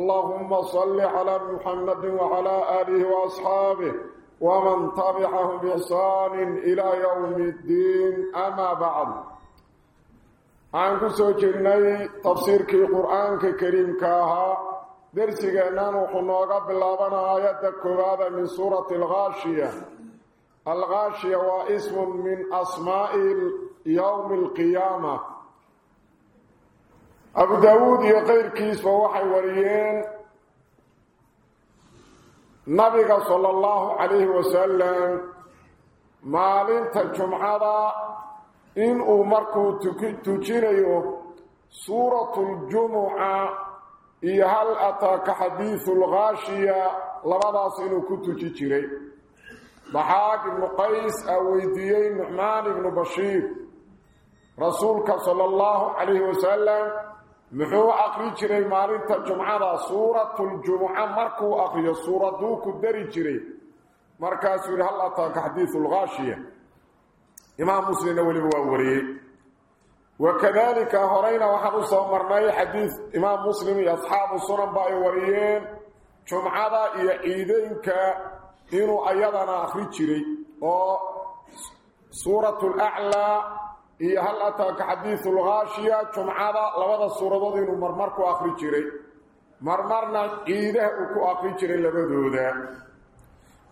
اللهم صل على محمد وعلى آله وأصحابه ومن تبعهم بإحسان إلى يوم الدين. أما بعد عنك سوچني تفسير كي قرآن كريم كاها. درسينا وحنوغا باللابنا آيات كبابة من سورة الغاشية. الغاشية واسم من أسماء يوم القيامة. أبو داود يغير كيس فوحي وريين نبي صلى الله عليه وسلم مالين الجمعة إن أمركو تجينيو سورة الجمعة إيه هل أتاك حديث الغاشية لبدا سينو كنت تجيري بن قيس أويديين نعمان بن بشير رسولك صلى الله عليه وسلم muxuu aqri jiray maalinta jumcada? Suuratuljumuca markuu aqriyo suuraduu ku dari jiray. Markaasuu yidhi hal ataaka xadiidu lgaashiya imaam muslimna weliba waa wariyey. Wakadalika horeyna waxaan u soo marnay xadiid imaam muslim iyo asxaabu sunan ba ay wariyeen jumcada iyo ciideynka inuu ayadana aqri jiray oo suurat laclaa iyo hal ataaka xadiidu lgaashiya jumcada labada suuradood inuu marmar ku aqri jiray marmarna ciidaha uu ku aqri jiray labadooda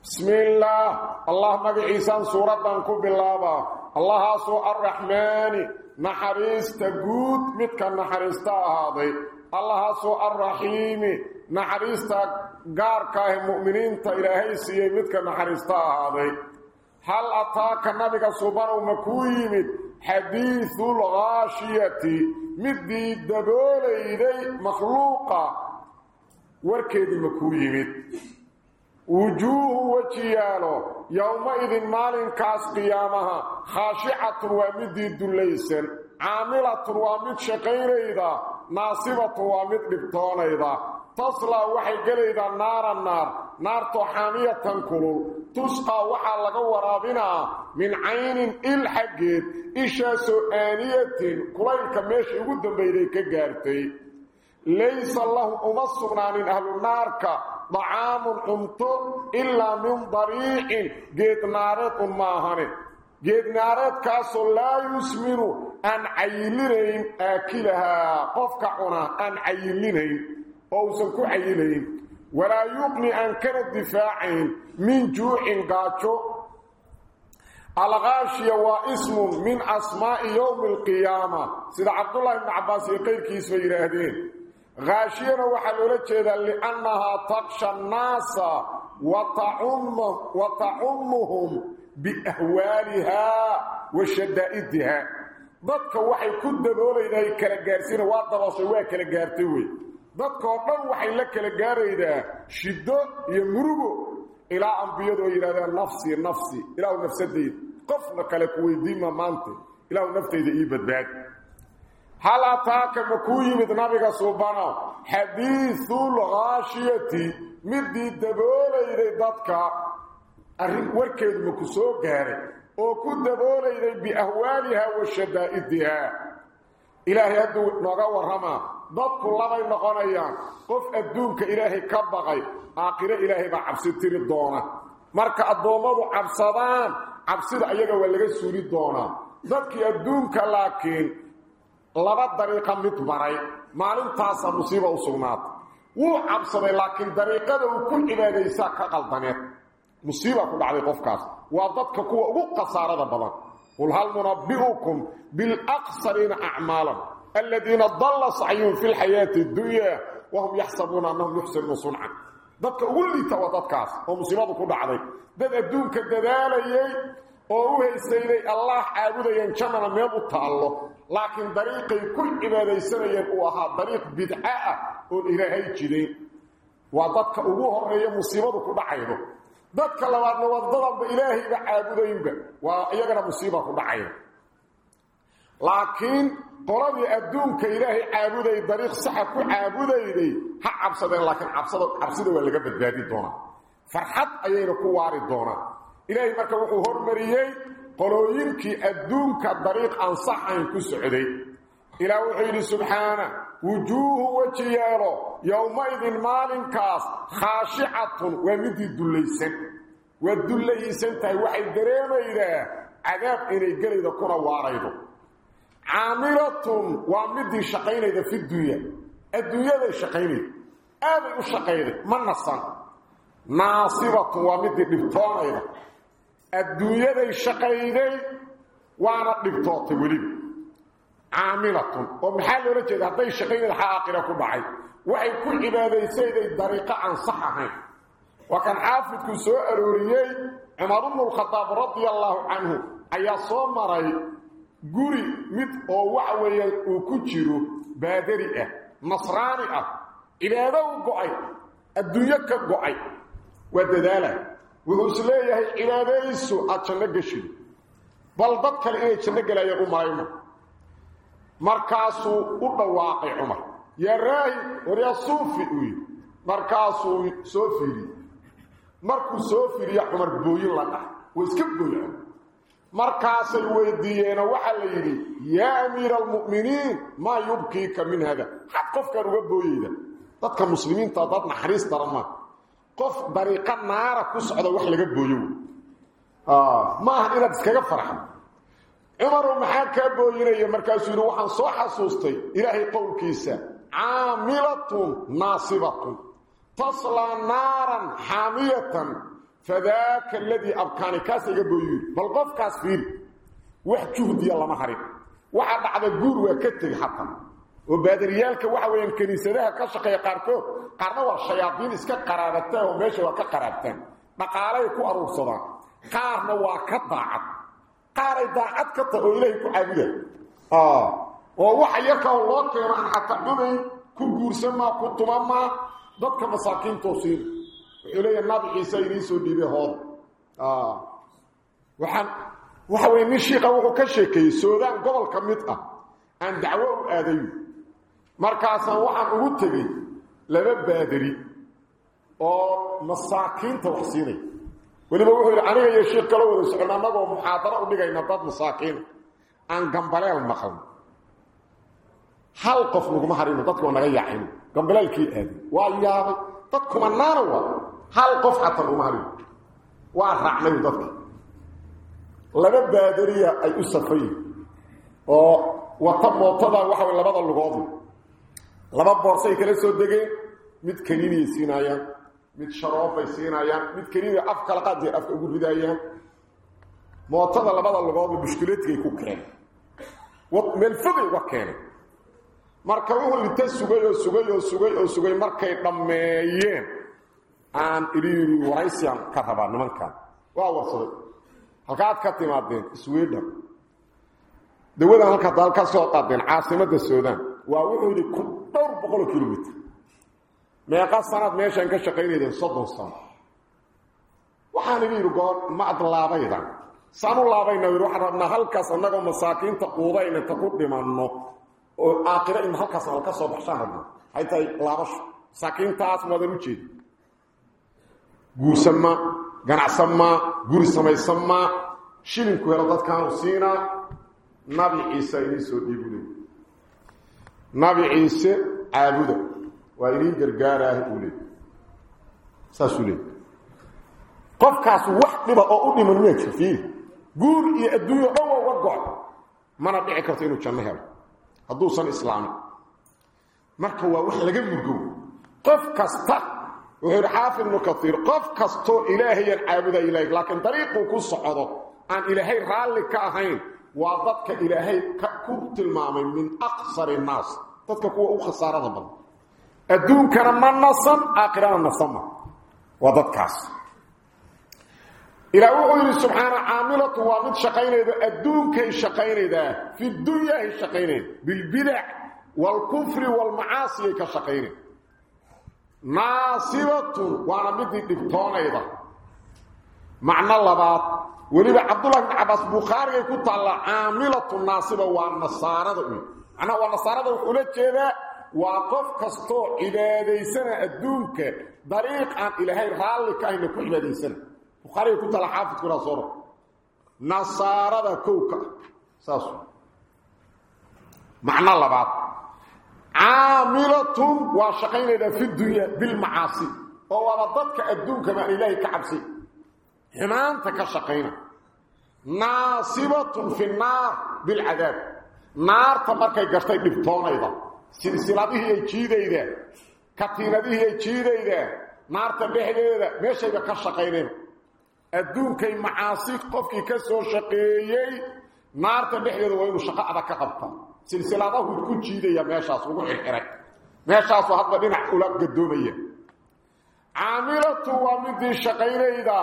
bismi illaah allah magaciisaan suuradan ku bilaaba allahaasoo arraxmaani naxariista guud midka naxariista ahaaday allahaasoo arraxiimi naxariista gaarka ah mu'miniinta ilaahay siiyey midka naxariista ahaaday hal ataaka nabiga subanow ma kuu حديث الغاشية مد الدبول ايدي مخلوقة. وركيد مكويمت وجوه وجياله. يومئذ مال كاس قيامها. خاشعة ومد الدليسن عاملة ومد شقيره إذا. ناصبته وامد دبتون أيضا تصلى وحي قليدا نار النار نار طحانية تنكلو تسقى وحا لغا ورابنا من عين الحقيت إشا سؤانية كليك ماشي ودن بيديك قارتي ليس الله أمصبنا من أهل النار ضعام أمتر إلا من ضريح قيد نارات أمهاني قيد نارات كاسو لا يسمره أن عينين أكلها. قفك هنا أن عينين أو سكو عينين ولا يقني ان كان الدفاع من جوع قاتو. الغاشية واسم من أسماء يوم القيامة. سيد عبد الله بن عباس يقيل كيس ويرهدين. غاشية وحل ولا جيدا لأنها تقشى الناس وتعم وتعمهم بأهوالها وشدائدها. Dadka waxay ku daboolaydahay kala gaarsiina waa dabooshay waa kala gaartay wey. Dadkoo dhan waxay la kala gaaraydaa shiddo iyo murugo ilaa ambiyadu ay yidhahdeen nafsi nafsi ilaahu nafsadayda qofna kale ku weydiima maanta ilaahu naftayda ii badbaadi. Hal ataaka ma kuu yimid nabiga subano xadiisulgaashiyati midii daboolayday dadka arrin warkeedu ma ku soo gaaray أو وكد دون إلي بأهوالها وشدائدها إلهي هدو نغا ورهما نطق الله ما ينقون أيام قف أدونك إلهي كبغي آقرة إلهي بعبسطين الدونة مارك الدومات عبسطان عبسط أيها واللغي سوري الدونة نطق أدونك لكن لابد دريقا متبري معلوم تاسا مصيبة وصغنات وعبسطين لكن دريقا دو كل إلهي ساكا قلبانيت مصيبه كل علي قفكاس وضد كوا أو قصارده بدن قل هل منبئكم بالاقصرين اعمالا الذين ضل صعيون في الحياة الدنيا وهم يحسبون انهم يحسنون صنعا ضد كوا اللي توضد كاس أو مصيبه كل علي بدا دونك دداليه أو هيسيلي الله عابدين جنن ميب تالو لكن طريق كل عباده سنين هو ها طريق بدعه أو إلى هي جدي وضد كوا هو مصيبه كل dadka labaadna wadadanba ilaahayba caabudaynba waa iyagana musiiba ku dhacaydo laakiin qoladii adduunka ilaahay caabuday dariiq saxa ku caabudayday ha cabsadeen laakiin cabsada cabsida waa laga badbaadi doonaa. Farxad ayayna ku waari doonaa. Ilaahay marka wuxuu hormariyey qolooyinkii adduunka dariiq aan saxayn ku socday. Ilaah wuxuu yidhi subxaana وجوه وجيره يومئذ المال كاس خاشعة. ومد الدليس والدليس انت وحي دريمه عذاب إني قلد كرة واريد. عاملة ومد شقين في الدنيا. الدنيا شقين ابي شقين من نص ناصبة ومد بالطائره الدنيا شقين وأنا دبطت وليد عاملكم ومحال رجل هذي الشقين الحاقرة كبعي وعي كل عبادة سيدة الدريقة عن صحة وكان حافظ كسوء الوريي عمر بن الخطاب رضي الله عنه أي صوم مرأي قري مت ووعوي وكتشرو بادرئة نصرانئة عبادة قعي الدنيا كقعي ودلالة وغسليه عبادة يسو أتشنك شلو بل ضدك الإيه تشنك لأي أمائمه مركاس ودواق عمر يا راي وريا صوفي مركاس صوفي مركو صوفي يا عمر بوي لا ويسك بوي مركاس الويديهنا وحليدي يا امير المؤمنين ما يبكيك من هذا حتفكر وبويدا ضدك مسلمين ضدنا حريص ترما قف بريقا نارك وسعده وحلقه بويو آه ما هذا بس كفرحه cumarow maxaa kaa booyinaya markaasuu yidhi waxaan soo xasuustay ilaahay qowlkiisa. Caamilatun naasibatun. Taslaa naaran xaamiyatan. Fadaaka aladii abkaani. Kaasa iga booyiyi bal qofkaas fiiri wax juhdiya lama harin. Waxaa dhacda guur waa ka tegi xataa oo baadariyaalka waxa weeyaan kiniisadaha ka shaqeeya qaarkood qaarna waa shayaadiin iska qaraabataan oo meesha waa ka qaraabtaan dhaqaalay ku aruursadaan. Qaarna waa ka daacad qaaray daacad ka taha oo ilaahay ku caabuda oo waxa yarkaa loo keeno aan xataa cunayn ku guursan ku tuma maa dadka masaakiintoo siin wuxuu leeyahay nabi ciise idiin soo dhiibay hooda waxaan waxa weye nin shiika wuxuu ka sheekeeyey soodaan gobol ka mid ah. Aan dacwo u aadayo markaasaan waxaan ugu tegey laba baadari oo masaakiinta wax siinay weliba wuxuu yidhi aniga iyo shiik kala wada socon annagoo muxaadaro u dhigayna dad masaakiina aan gambaleel maqalno hal qof naguma harino dadkoo naga yaacino gambaleelkii aadi waa yaabay dad kumanaana waa hal qof xataa naguma harino waa raacnay dadka laba baadariya ay u safayin oo wata mootada waxa way labada lugood laba boorsay kala soo degeen mid kaniiniyay mid sharoobbay siinaayaan mid kaniiniya af kala qaadee afka ugu ridaayaan mootada labada lugood mushkilaadkay ku keeneen meel fogay uga keeneen marka wuxuu inta sugay oo sugay oo sugay oo sugay markay dhammeeyeen aan yidhi waraysiyan ka rabaa nimankan waa warsaday halkaad ka timaadeen sweden dawadan halka soo qaadeen caasimadda suudaan waa wuxuu ku dhowr boqol kilomitr meeqa sanaad meeshaan ka shaqaynaydeen soddon sano. Waxaan idhi yidhi goor ma ad laabaydan saan u laabayna yidhi waxaan rabnaa halkaas annagoo masaakiinta quudayn inta ku dhimanno oo aakhiro in halkaas al ka soo baxshaan rabno. Hay tahay laabasho. Masaakiintaas maadan u jeedi. Guursan ma guri samaysan ma shilinku helo dadkaanu siinaa nabi ciise idiin soo dhiibuley nabi ciise caabuda وايرين جرغاره اولي ساسولي قف كاس وحده أو اودي من ميت فيه غور يدوي أو وقعد ما ندعي كرتينو جنهل هذو صن اسلام مركه هو وخ لا غورغو قف كاستا وهو حافظ من كثير قف كاستو الهي العابد اليك لكن طريقه كصعده ان الهي رالك كاهين وضبك الهي كبت المامن من اقصر الناس تتكو خساره بالله adduunkana ma nasan aakhirana nasama waa dadkaas ilaah wuxuu yidhi subxaana caamilatu waa mid shaqaynayda adduunkay shaqaynaydaa fi dunyahay shaqaynayda bilbidac waalkufri waalmacaasiyay ka shaqaynay naasibatun waana midii dhibtoonayda macno labaad weliba cabdullah ibn cabaas bukhaarigay ku taalla caamilatu naasiba waa nasaarada u macnaha waa nasaarada wuxuu la jeedaa وقف كسطو عبادي سنة الدونك طريق عن إلهي رالك أين كل عبادي سنة وخاري كنت لحافظ كنا صورة نصارى كوكا ساسو معنى الله بعض عاملة وشقين في الدنيا بالمعاصي ووضتك الدونك ما إلهي كعبسي همان تكشقين ناصبة في النار بالعذاب نار تمركي قشتي بطون أيضا silsiladihii ay jiidaydaa katiinadihii ay jiidaydaa naarta dhexdeeda meeshayba ka shaqayneen adduunkay macaasi qofkii ka soo shaqeeyey naarta dhexdeeda waa inuu shaqo adag ka qabtaa silsiladahu ku jiidaya meeshaas ugu xirxiray meeshaasoo hadba dhinac ula gadoomaya caamilatu waa midii shaqaynayda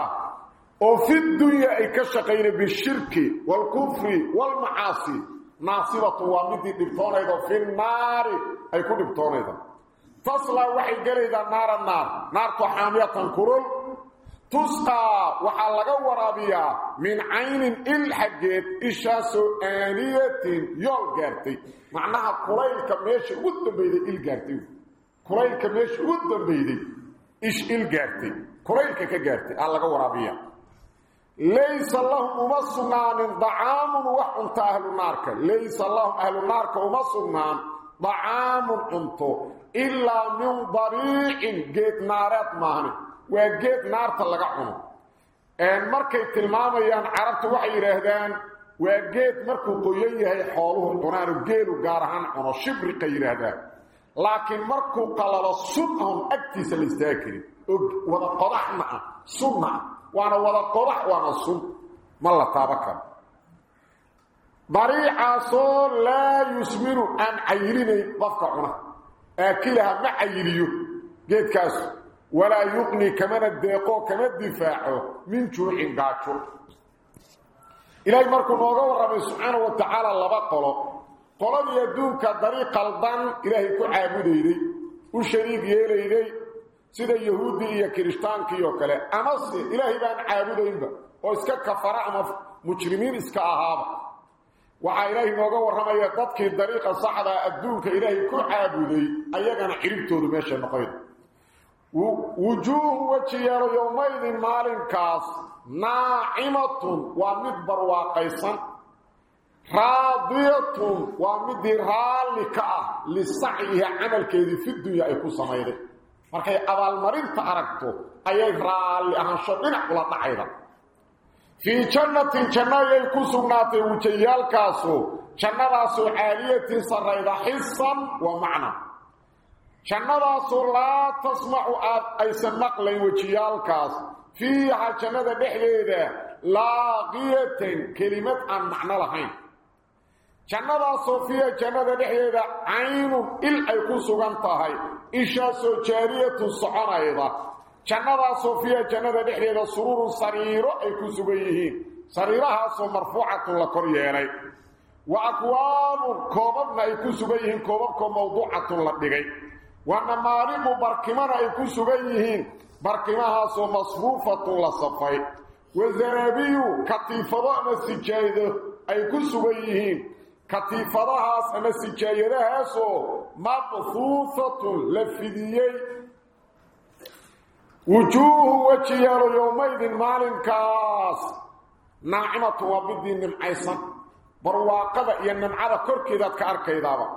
oo fi dunya ay ka shaqayna bishirki waalkufri waalmacaasi ناصبة وامدي دبطونة في النار. أي كون دبطونة تصلى وحي قليدا نار النار. نار تحامية تنكرل. تسقى. وحلق ورابية من عين الحق إشاس آلية يلقارتي معناها قليل كميش ودن بيدي إلقارتي قليل كميش ودن بيدي إش إلقارتي قليل كميش ودن بيدي إلقارتي ليس الله مصنان ضعام وحنت أهل النار ليس الله أهل النار ومصنع طعام أنت إلا من ضريع جيت نارات مهنة وجيت نار تلقعهم أن مركي تلمامي أن عربت وعي وجيت مركو قيي هي حاله الدنار وجيل وقارهان أنا شبر قيي لكن مركو قلل السنهم أكتس الاستاكري وقضح معه سنهم وأنا ولا قرح وأنا صم ما لا تابك بريع صول لا يسمن أن عيرني بفقعنا أكلها ما عيريو. جيت كاس. ولا يقني كمان الدقاء كمان الدفاع من جوع قاتل إلهي مركو نوغو ربي سبحانه وتعالى لبا قولو قولو يدوك الدريق البن إلهي كو عابده إلي وشريك يلي إلي sida yahuuddii iyo kirishhtaankii oo kale amase ilaahay baan caabudaynba oo iska kafara ama mujrimiin iska ahaaba waxaa ilaahay nooga warramaya dadkii dariiqa saxdaa adduunka ilaahay ku caabuday ayagana ciribtoodu meesha noqoyda wujuuhu wejiyeelo yowmaydin maalinkaas naacimatun waa mid barwaaqaysan raadiyatun waa midii raalli ka ah lisacyiha camalkeedii fi dunya ay ku samayday markay abaalmarinta aragto ayay raalli ahaansho dhinac ula dhacayda fii jannatin janno ayay ku sugnaatay wujayaalkaasu jannadaasoo caaliyatin sarrayda xisan wa macna jannadaasoo laa tasmacu aad aysan maqlayn wejiyaalkaas fiiha jannada dhexdeeda laaqiyatan kelimad aan macno lahayn jannadaasoo fiiha jannada dhexdeeda caynun il ay ku sugan tahay ishaasoo jaariyatun soconayda jannadaasoo fiiha jannada dhexdeeda sururun sariiro ay ku sugan yihiin sariirahaasoo marfuucatun la kor yeelay wa akwaabun koobabna ay ku sugan yihiin koobabkoo mawduucatun la dhigay wa namaariqu barkimana ay ku sugan yihiin barkimahaasoo masfuufatun la safay wa zaraabiyu katiifado ama sijaayado ay ku sugan yihiin sijaayadahaasoo mabhuufatun la fidiyey wujuuhu wejiyaalo yowmaydin maalinkaas naacimatun waa midii nimcaysan barwaaqada iyo nimcada korkeedaad ka arkaydaaba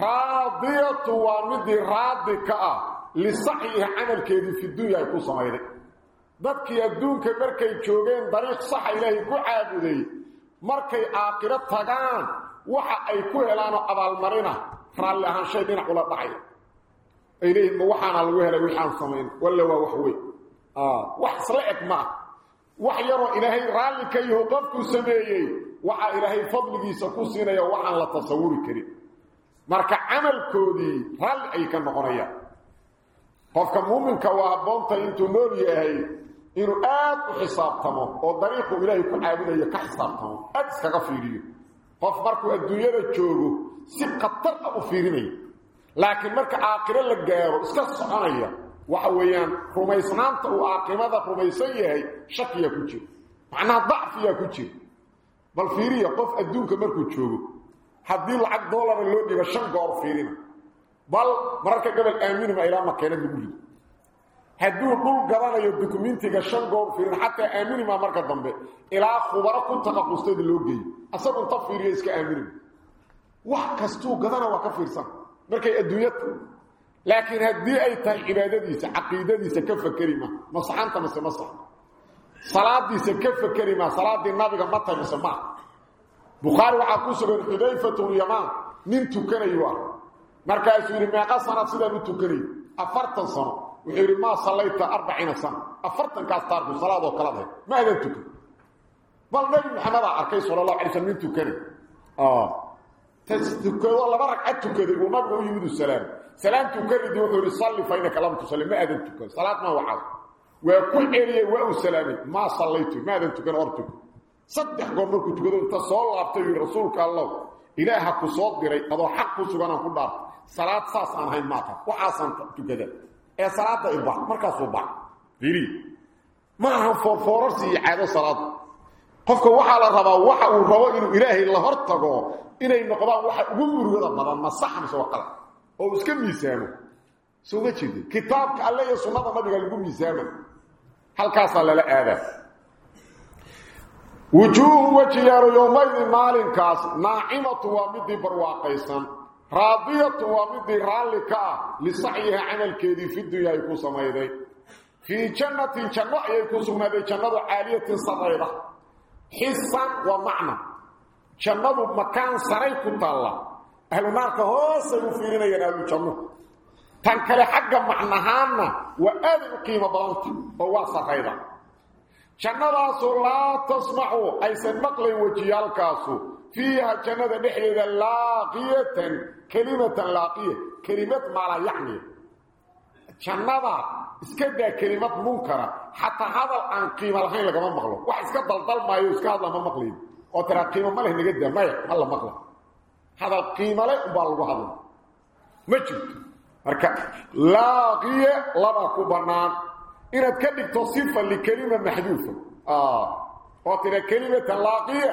raadiyatu waa midii raadi ka ah lisacyiha camalkeedii fi dunya ay ku samayday dadkii adduunka markay joogeen dariiq saxa ilaahay ku caabuday markay aakhiro tagaan waxa ay ku helaanoo abaalmarina raalli ahaanshay dhinac ula dhacay ay leeyihin ma waxaana lagu helay wixaan samayn walla waa wax wey wax isla ma ah wax yaroo ilaahay raalli ka yaho qofkuu sameeyey waxaa ilaahay fadligiisa ku siinaya waxaan la tasawuri karin marka camalkoodii raalli ay ka noqonayaan qofka muuminka waa habboonta intuu nool yahay inuu aad u xisaabtamo oo dariiqu ilaahay ku caabudayo ka xisaabtamo aad iskaga fiiriyo qof markuu adduunyada joogo si khatar ah u fiirinayo laakiin marka aakhiro la gaaro iska soconaya waxa weeyaan rumaysnaanta uu aaqimada rumaysan yahay shakiya ku jiro macnaha dacfiya ku jiro bal fiiriya qof adduunka markuu joogo haddii lacag doolara loo dhibo shan goor fiirina bal mararka gobol aamini ma ilaa makeena lagu rido hadduu dhul gadanayo dukumentiga shan goor fiirin xataa aamini maa marka dambe. Ilaa khubaro ku taqaqustayda loo geeyo. Asagu inta iska aamini. Wax kastuu gadana waa ka fiirsan. Markay adduunyata laakiin haddii ay tahay cibaadadiisa caqiidadiisa ka fakeri ma. Masaxanta mase masax. Salaadiisa ka fakeri ma. Salaadii nabiga ma tahay mise maa bukhaari waxaa ku sugan xudayfatulyamaan nin tukanayu ah markaasuu yidhi meeqa sanad sidaan u tukanayo afartan sano وخيري ما صليت 40 سنة. أفرتن كافطار بالصلاه وكلامها ما هدتك والله محمد على صلى الله عليه وسلم تكري آه. تستك والله بركه تكري وما بقول يمد السلام. سلام تكري دي وتقول صلي فين كلام تصلي ما هدتك صلاة ما وعاد وكل إيه والسلام ما صليت ما هدتك ارتك صدق قبرك تقول انت صلى عليه رسولك الله. إلهك صوت بري هذا حق سبحانه كل دار صلاة ساسان هاي ماتا. وعاسان تكذب soo ee salaada ibax markaasuu bax fiiri ma ahan foorfoorarsi iyo caado salaada qofka waxaa la rabaa waxa uu rabo inuu ilaahay la hor tago inay noqdaan waxa ugu murugada badan ma sax mise waa qalad oo uu iska miisaamo soo ma jeedin kitaabka alle iyo sunnada nabiga lagu miisaama halkaasaa lala aadaa wujuuhu wajiyaaru yowmaydin maalinkaas naacimatu waa midii راضية ومدي رالكا لسعيها عمل كذي في الدنيا يكون سميدي في جنة جنة يكون سميدي جنة عالية سميدة حصة ومعنى جنة مكان سريك تالله أهل نارك هو سيوفيرين ينالو جنة تنكر حقا معنهان وآذن قيمة بلانت هو سميدة جنة رسول الله تسمعه أي سنمقلي وجيالكاسو oo laaqiyatan kelimatan laaqiya kelimad maalaa yacni jannada iska daa kelimad munkara xataa hadal aan qiimo lahayn lagama maqlo wax iska daldalmaayo iska hadla ma maqlayn oo tiraa qiimo ma leh naga daa maya ma la maqla hadal qiimo leh umbaa lagu hadla ma jirto marka laaqiya laba ku bannaan inaad ka dhigto sifa likelima maxduufa oo tira kelimatan laaqiya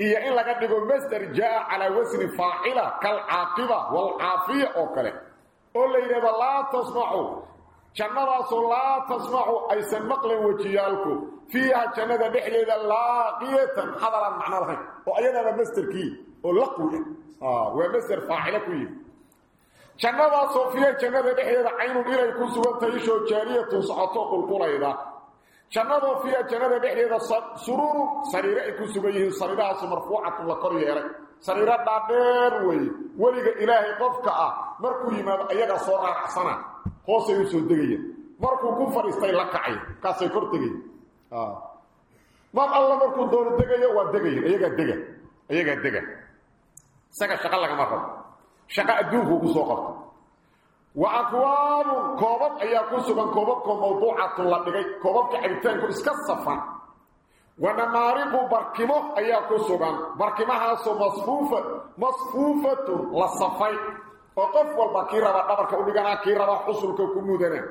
هي إن لا دغو مستر جاء على وزن فاعلة كالعاقبة والعافية اوكله قول لي رب لا تسمعوا. جنى رسول لا تسمعوا. أي سمقل وجيالكم فيها لا بحليل اللاقيه حضرا معنا الحين. واينا مستر كي ولقوا آه ومستر فاعلة كي جنى صوفيا جنى بحليل عين إلى يكون سوى تيشو جارية تصحطوا القريضه jannadoo fiiha jannada dhexdeeda sururu sariire ay ku sugan yihiin sariirahaasu marfuucatun la kor yeelay. Sariiro dhaadheer weeye weliga ilaahay qofka ah markuu yimaado ayagaa soo raaracsana hoosay u soo degayaan markuu ku fadhiistay la kacay kaasay kor tegayan mar alla markuu doono degayo waa degayan iyagaa dega iyagaa dega. Isaga shaqo lagama rabo. Shaqo adduunkuu ku soo qabto واقوام كوبب ايا كو سكن كوبب كو موضوعه لدغي كوبب كعبتين كو اسك صفن وأنا معرف بركمه ايا كو سكن بركمه ها سو مصفوفه مصفوفة للصفاي وقف والبكيره وقبرك ودغنا كيرة وحصلك كمودنا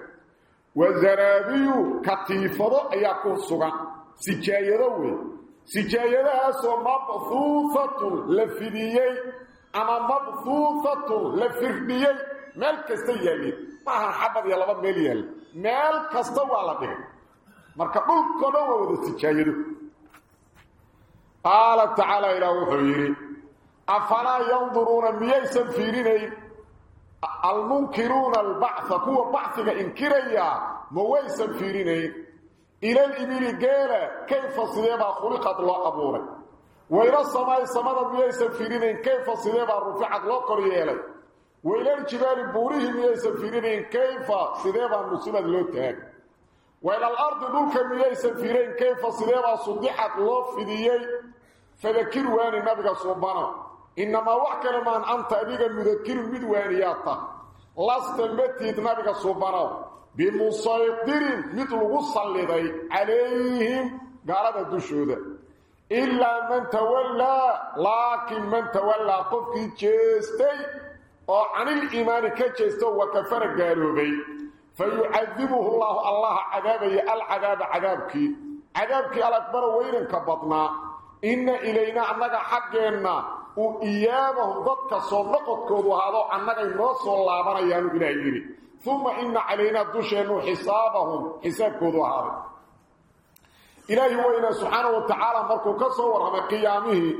والزرابي كتيفة ايا كو سكن سجايرة. وي سجايرة سو مصفوفه لفيديه أما مصفوفه لفيديه meel kasta yaalin maaha xabad iyo laba meel yaal meel kasta waa la dhigay marka dhulkoo dhan waa wada sijaayado qaala tacaala ilaah wuxuu yidhi afalaa yanduruuna miyaysan fiirinayn almunkiruuna albacثa kuwa bacثiga inkiraya ma waysan fiirinayn ila libili geela kayfa sideebaa khuliqad loo abuuray wayla samaay samada miyaysan fiirinayn kayfa sideebaa ruficad loo kor yeelay وإلى الجبال بوريهم يا سفيرين كيف؟ سيدي بان نصيبت لو تهك وإلى الأرض دول كم يا سفيرين كيف؟ سيدي بان صديحت لو في دي فذكر واني نبغى صبانا إنما وحكا لما أن أنت أبيغا مذكر مدوانياتا لست المتيت نبغى صبانا بمسيطر مثل غصان لدي عليهم قالت الدشودة إلا من تولى لكن من تولى قفك جيستي. وعن الايمان كجستو وكفر غاروبي فيعذبه الله الله عذاب العذاب عذابك عذابك الاكبر وين كبطنا ان الينا انك حقنا وايامه ضدك صدقك وهذا انك نو سو لابن أيام غيري ثم ان علينا دشن حسابهم حسابك وهذا إلهي وإنا سبحانه وتعالى مركو كسور رمى قيامه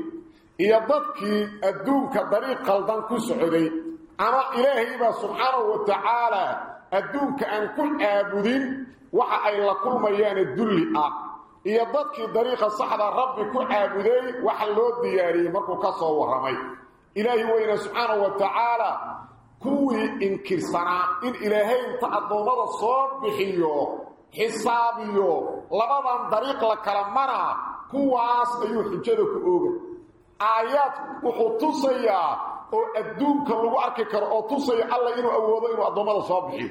إيا ضدك الدوك الضريق قلدان كسعودي أنا إلهي با سبحانه وتعالى أدوك أن كل آبودين وحا أي لكل ميان الدلي آه إيا ضدك الدريخة صحبة ربي كل آبودين وحا اللود دياري مركو كسو ورمي إلهي وين سبحانه وتعالى كوي إنكر سنة إن إلهي تأدو مدى صوب بحيو حسابيو لبدا دريق لكلمنا كواس أيو حجدك أوغل آيات وحطوصيا oo adduunka lagu arki karo oo tusaya alla inuu awoodo inuu addoommada soo bixiyo.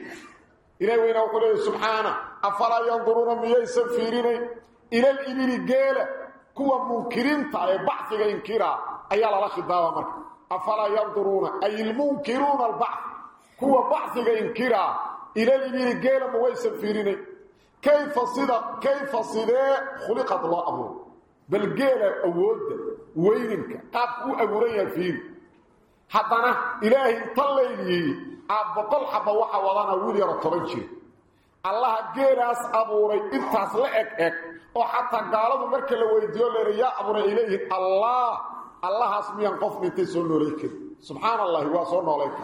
Ilahi weyna wuxuu leeyahy subxaana afalaa yanduruuna miyaysan fiirinayn ila libili geela kuwa munkiriinta ee bacfiga inkira ayaa lala khidaaba marka. Afalaa yanduruuna ay ilmunkiruuna albacf kuwa bacfiga inkira ila libili geela ma waysan fiirinayn kayfa sida kayfa sidee khuliqad loo abuuro? Bal geela awoodda weyninka qaabku u abuuran yahay fiiri حدنا إلهي طليلي أبو طلحة بوحة ودانا ويلي رتبنشي الله جيراس أبو ري إبتاس لأك أك وحتى قالوا مركة لويديو ليري يا أبو ري إليه الله الله اسميا قفني تسون ليك سبحان الله واسون عليك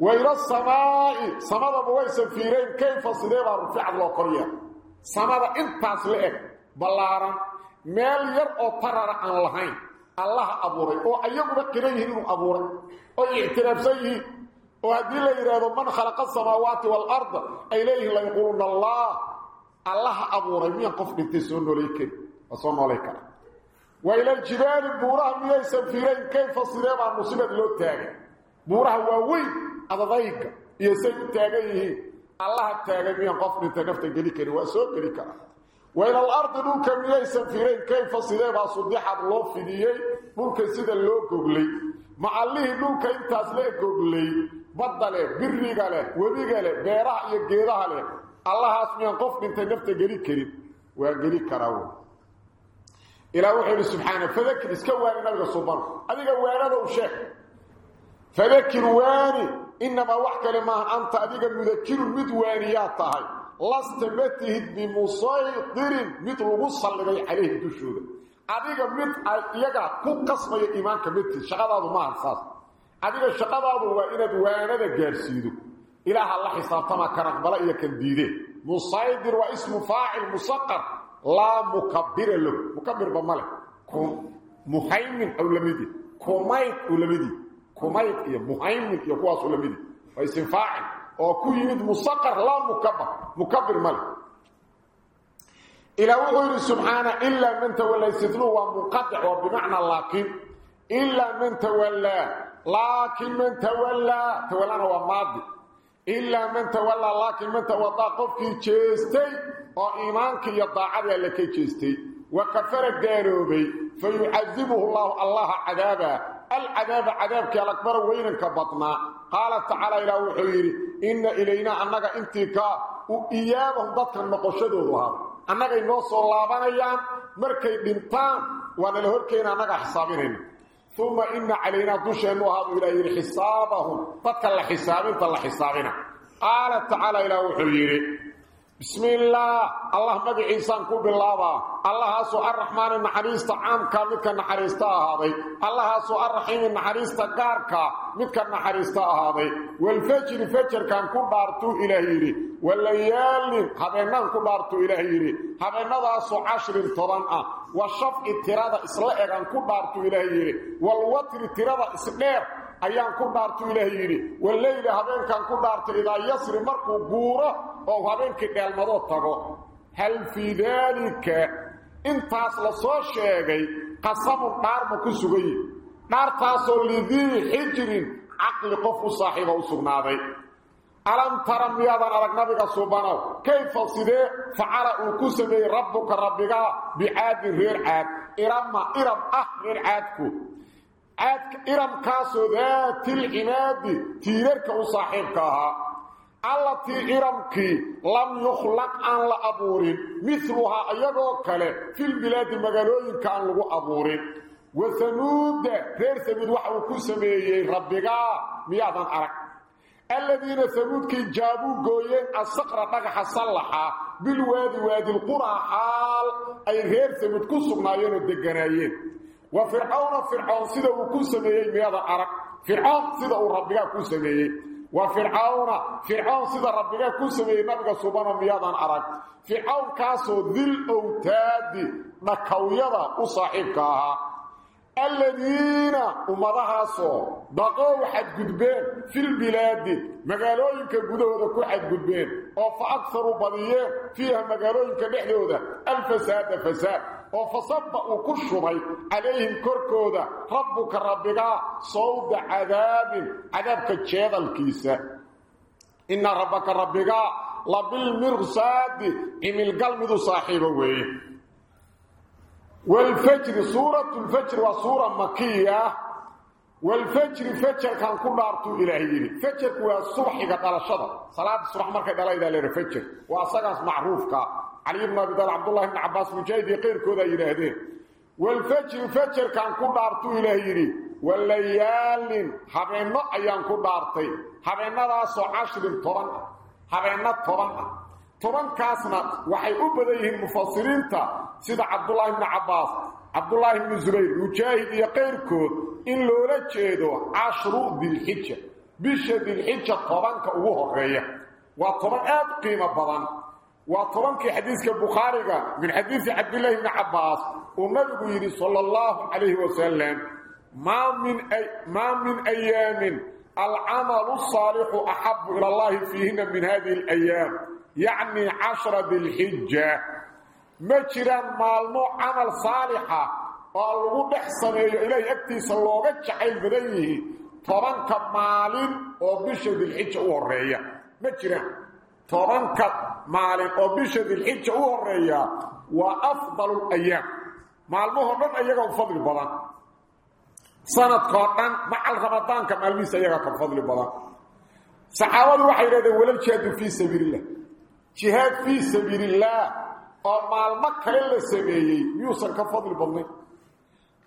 ويرى السماء سماء أبو ويس الفيرين كيف سيديبا رفع الله قرية سماء إبتاس لأك بلارا ميل يرقو ترر عن الهين الله أبوري أو أيقب كريه إنه أبوري أو يعترف سيه وهذه اللي يريد من خلق السماوات والأرض إليه اللي يقولون الله الله أبوري مين قفل تسعون لك أصلا عليك وإلى الجبال بوره مين سنفيرين كيف صريبا مصيبة له التالي بوره ووي أضغيك يسجد تاليه الله التالي مين قفل تنفتك لك وأسوك لك وإلى الأرض دولك ليس فيرين كيف صدي بها صديحة الله في ديه دولك سيدا له قبلي. مع الله دولك انتاز له قبلي؟ بدله برقه عليه وبيقه له بيراه يقيده له الله اسمي انقف من تنفت قريب كريب وقريب كراوه إلى وحيد سبحانه فذكر اسكواني ملغ صبر. أذيك وانده وشيخ. فذكر واني. إنما وحك لما أنت أذيك المذكر المدوانيات تهي lasta ma tihid bimusaydirin mid lagu salligay calayhi dushooda. Adiga mid iyaga ku qasbaya iimaanka ma tihid shaqadaadu maaha saas. Adiga shaqadaadu waa inaad waanada gaarsiido. Ilaaha la xisaabtama kan aqbala iyo kan diide. Musaydir waa ismu faacil musaqar laa mukabbira lahu. Mukabbir ba male muhaymin aw lamidi kumayd u lamidi kumayd iyo muhaymin iyo kuwaas u lamidi waa ism faacil أو كو يمد مستقر لا مكبر مكبر مال إلى وغير سبحانه الا من تولى استله ومقطع وبمعنى لكن الا من تولى لكن من تولى تولى هو ماضي الا من تولى لكن من تولى قف في جستي أو ايمانك يضاع لك جستي وكفر الداروبي فيعذبه الله الله عذابا العذاب عذابك الاكبر وين كبطنا qaala tacaala ilaah wuxuu yidhi inna ilaynaa annaga intii kaa u iyaabahum dadka noqoshadoodu ahaa. Annagay noo soo laabanayaan markay dhintaan waana la horkeena annaga xisaabinayna. Uma ina calaynaa dusheennu ahaabuu ilah yidhi xisaabahum dadka la xisaabinta la xisaabina. Qaala tacaala ilaah wuxuu yidhi bismillaah allah magaciisaan ku bilaabaa allahaasoo arraxmaani naxariista caamkaa midka naxariista ahaaday allahaasoo arraxiimi naxariista gaarkaa midka naxariista ahaaday walfajri fajarkaan ku dhaartuu ilaah yidhi walayaali habeennaan ku dhaartuu ilaah yidhi habeennadaasoo cashrin toban ah wa shafci tirada isla egaan ku dhaartuu ilaah yidhi walwatri tirada isdheer ayaan ku dhaarto ilaahay yiri wallayla habeenkan ku dhaarto idaa yasri markuu guuro oo habeenkii dheelmado tago hal fi dalika intaas la soo sheegay qasamu dhaar ku sugay dhaartaasoo lidii xijrin caqli qof u saaxiiba u sugnaaday alam tara miyadan arag nabiga subanow kayfa sidee facala uu ku sameeyey rabbuka rabbiga bicaadin reer caad irama iram ah aad ciramkaasoo daatilcimaadi tiirarka u saaxiibka ahaa. Allatii ciramkii lam yukhlaq aan la abuurin miluhaa iyagoo kale filbilaadi magaalooyinka aan lagu abuurin. Wasamuuda reer samuud waxa uu ku sameeyey rabbigaa miyaadan arag. Alladiina samuudkii jaabuu gooyeen asaqra dhagaxa sallaxa bilwaadi waadilquraa xaal ay reer samuud ku sugnaayeenoo degganaayeen. وفرعون فرعون سيده وكسميه ميادان أرك فرعون سيده ربك كسميه وفرعون فرعون سيده ربك كسميه نبغى سبحانه ميادان أرك فرعون كاسو ذي الأوتاد نكويضا وصاحبكها الذين امرهاسو بقوا حد قدبين في البلاد مقالوينك قدوده كو حد قدبين وفأكثروا بضيين فيها مقالوينك نحلوده الفساد فساد oo fasaba uu ku shubay calayhim korkooda rabbuka rabbigaa sawda cadaabin cadaabka jeedalkiisa. Inna rabbaka rabbigaa labilmirsaadi cimilgal miduu saaxiibo weeye. Walfajri suuratulfajri waa suura makiya walfajri fajarkaan ku dhaartuu ilaahay yidhi. Fajarku waa subxiga dhalashada. Salaada subax markay dhalayda leer fajar waa asagaas macruufka. علي بن ابي طالب عبد الله بن عباس مجيد يقير كودا يلهدين والفجر فجر كان كبارتو يلهيري والليال حبينا أيام كبارتي حبينا راس عشر طرن حبينا طرن طرن كاسنا وحي ابديه المفاصلين تا سيد عبد الله بن عباس عبد الله بن زبير مجيد يقير كذا إن لولا جيدو عشر ذي الحجة بشه ذي الحجة طرن كأوه غير وطرن اد قيمة بضان وطبنك حديثك البخاري من حديث عبد الله بن عباس ونبي صلى الله عليه وسلم ما من, أي ما من أيام العمل الصالح أحب إلى الله فيهن من هذه الأيام يعني عشرة بالحجة مجرى مالنو عمل صالحة قالوا بحسن إليه أكتي صلى الله عليه وسلم فرنك مالين وبشر بالحجة والرئية مجرى مجران طبعا كمالين وبشة بالحجة وهرية وأفضل الأيام مالمو هرن أيها فضل بلان سنة قرآن مع الرمضان كمال ميسا أيها كفضل بلان صحابة وحي رده ولم شهدوا في سبيل الله illaah oo maalmo kale la sameeyey miyuusan ka fadli badnayn.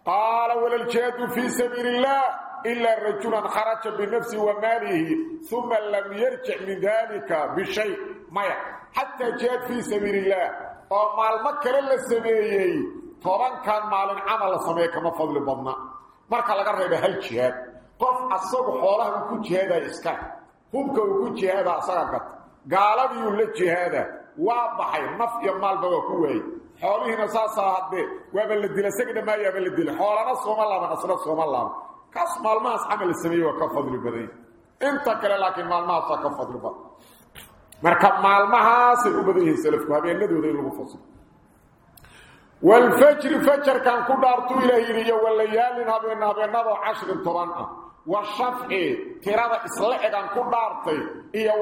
قال ولا جاءت في سبيل الله إلا الرجل خرج بنفسه وماله ثم لم يرجع من ذلك بشيء. مايا يعني؟ حتى جاءت في سبيل الله. وما المكر اللي سميه طبعا كان مال عمل سميه كما فضل بضنا مركا لقرر بهل جهاد قف الصبح حوله وكو جهاد اسكار هبك وكو جهاد اصغر قط قال بيه اللي جهاد واضح. نفق مال بقى كوهي iyo waa ku xoolihiina saasaa haddee waaba la dila isaga dhamaayaaba la dila xoolana sooma laaban asna sooma laaban kaas maalmahaas camal la sameeyey waa ka fadli badan inta kale laakiin maalmahaasaa ka fadli badan marka maalmahaasay u badan yihiin salafku habeenadooda in lagu faslo والفجر فجر كان كدارتو إلهي لي والليال هبين هبينادو عشر طبعا والشفع تراد إصلاح كان كدارتي إيا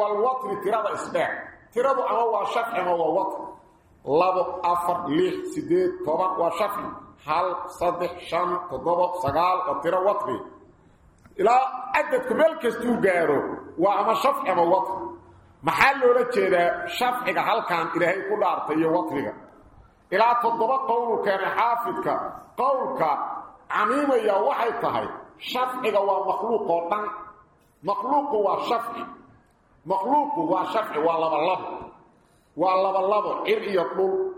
والوطر هو شفع هو لابو أفر ليح سيديد طبعا وشفع هل صدح شام تضبط سقال وترى وطري إلى عدد كبير كستو قارو وأما شفع أما وطر محلو لكي شفع هل كان إلهي كدارتي إيا وطري إلى تضبط قولك كان حافظك قولك عميمة يا وحي تهي شفعك هو مخلوق مخلوق هو شفع مخلوق ولبا الله ار يطول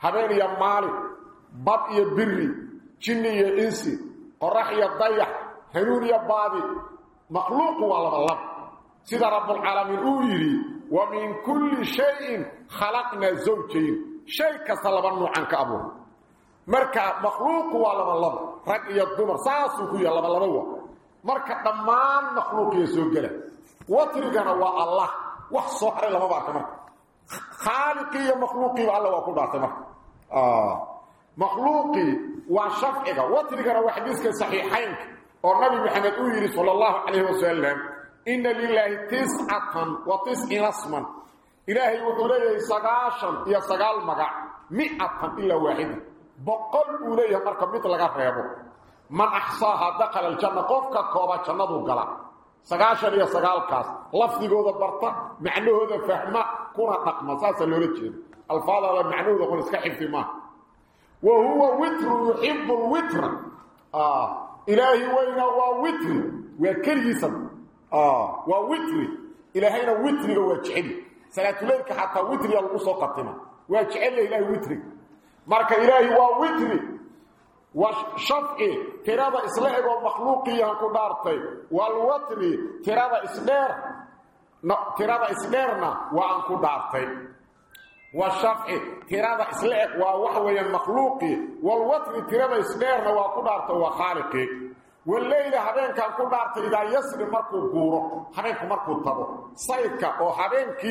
هذين يا مالك بط يا بري جن يا انس قرح يا ضيع حنون يا بابي مخلوق ولبا لبا سيد رب العالمين اويري ومن كل شيء خلقنا زوجين شيء كسلبا عنك ابو مركا مخلوق ولبا لبا رك يا دمر ساسك يا لبا لبا مركا تمام مخلوق يسوجله وترجنا والله وخصوحر لما بعد مركا خالقي مخلوقي ولا وكو داتنا. آه مخلوقي وشفعك وتذكر وحديثك صحيحين والنبي محمد يقول صلى الله عليه وسلم ان لله تسعة وتسع اسما. الهي وتريه سغاشا يا سغال مغا مئة الا واحد بقل اولي مركب مثل غيره من احصاها دخل الجنة قف كوبا جنده غلط سغاشر يا سغالكاس لفظي جودا برطا معنوه ذا فهما كرة طقم أساس الاوريجين الفاظ على معنوه ذا كون اسكحي فيما وهو وتر يحب الوتر. آه. إلهي وين آه. هو وتر وكل آه. ووتر إلهينا وتر هو تحب ليك حتى وتر يلقصه قطمه وتحب إلهي وتر مارك إلهي هو والشفع ترابة إسلحك ومخلوقية كدارتي والوطن ترابة إسلير ترابة إسليرنا وعن كدارتي والشفع ترابة إسلحك ووحوي المخلوقي والوطن ترابة إسليرنا وكدارتي وخالقي والليلة هبين كان كدارتي إذا يسر مركو قورو هبينك مركو طبو صيدك وهبينك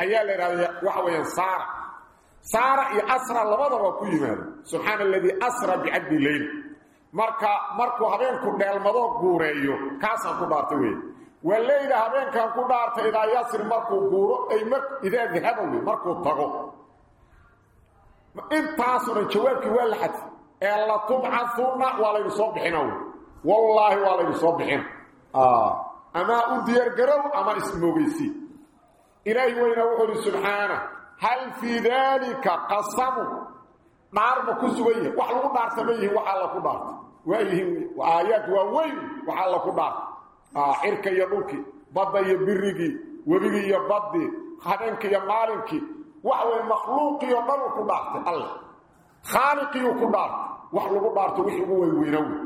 أيال وحوي صارك سارة أسرى لبضر وكيمان سبحان الذي أسرى بعد الليل. مركا مركو هبين كو ديل مدوك بوريو كاسا كو دارتوين والليل هبين كان كو دارت إذا ياسر مركو بورو أي مك إذا ذهبوين مركو تغو إن تاسر جواب كوال حتي إلا تبعثونا ولا يصبحنو والله ولا يصبحن آه. أما أم ديار قرر أما اسم مغيسي إلهي وينا وحد سبحانه. هل في ذلك قسم؟ نار بكسوي وخا لو دارتمي وخا لا كو دارت وايهم وآيات ووي وخا لا كو دارت اخرك آه، يدوكي بابا يبرغي وبيبي يبدي خارنك يا مالك. وخا وي مخلوق يضرك دارت الله. خالق يكو دارت وخا لو دارت وخي وي وينو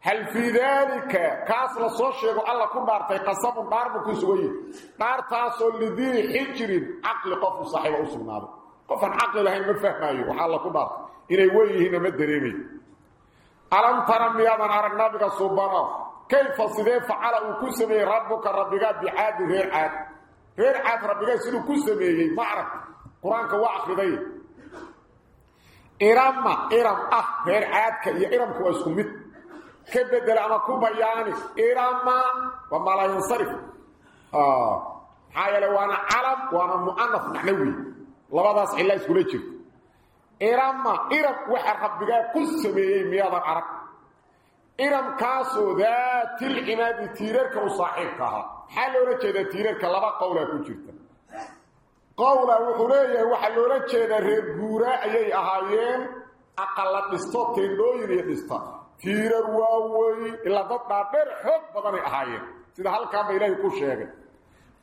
هل في ذلك؟ كاس رسول شيخ الله كن بارتي قصب بارب كيسوي بارتا سولدي حجر عقل قف صاحب اصول نار قف عقل لهي ما اي الله كن بارت اني وي هنا ما دريمي. ألم ترى يا من ارى النبي كيف سيدي فعل وكسمي ربك ربك بحاد غير عاد؟ غير عاد ربك سيدي كسمي ما عرف قرآنك واخذي إرم إرم أخ غير عاد كي إرم كويس كبدل اما كبياني ايراما وما لا ينصرف. آه. حايل وأنا عرب وأنا مؤنف نحنوي لبداس إلا يسوليك ايراما ايرب وحر ربك كل سبيه مياد العرب ايرام كاسو ذا تلعنا بتيريرك وصاحبك حالو رجي ذا تيريرك لبا قوله كجرت قوله وحليه وحالو رجي ذا ربورا إيه اهايين اقلت استطين لو يريد استطين tiirar waaweyn ilaa dad dhaadheer xoog badanay ahaayeen. Sida halkaanba ilaahay ku sheegay.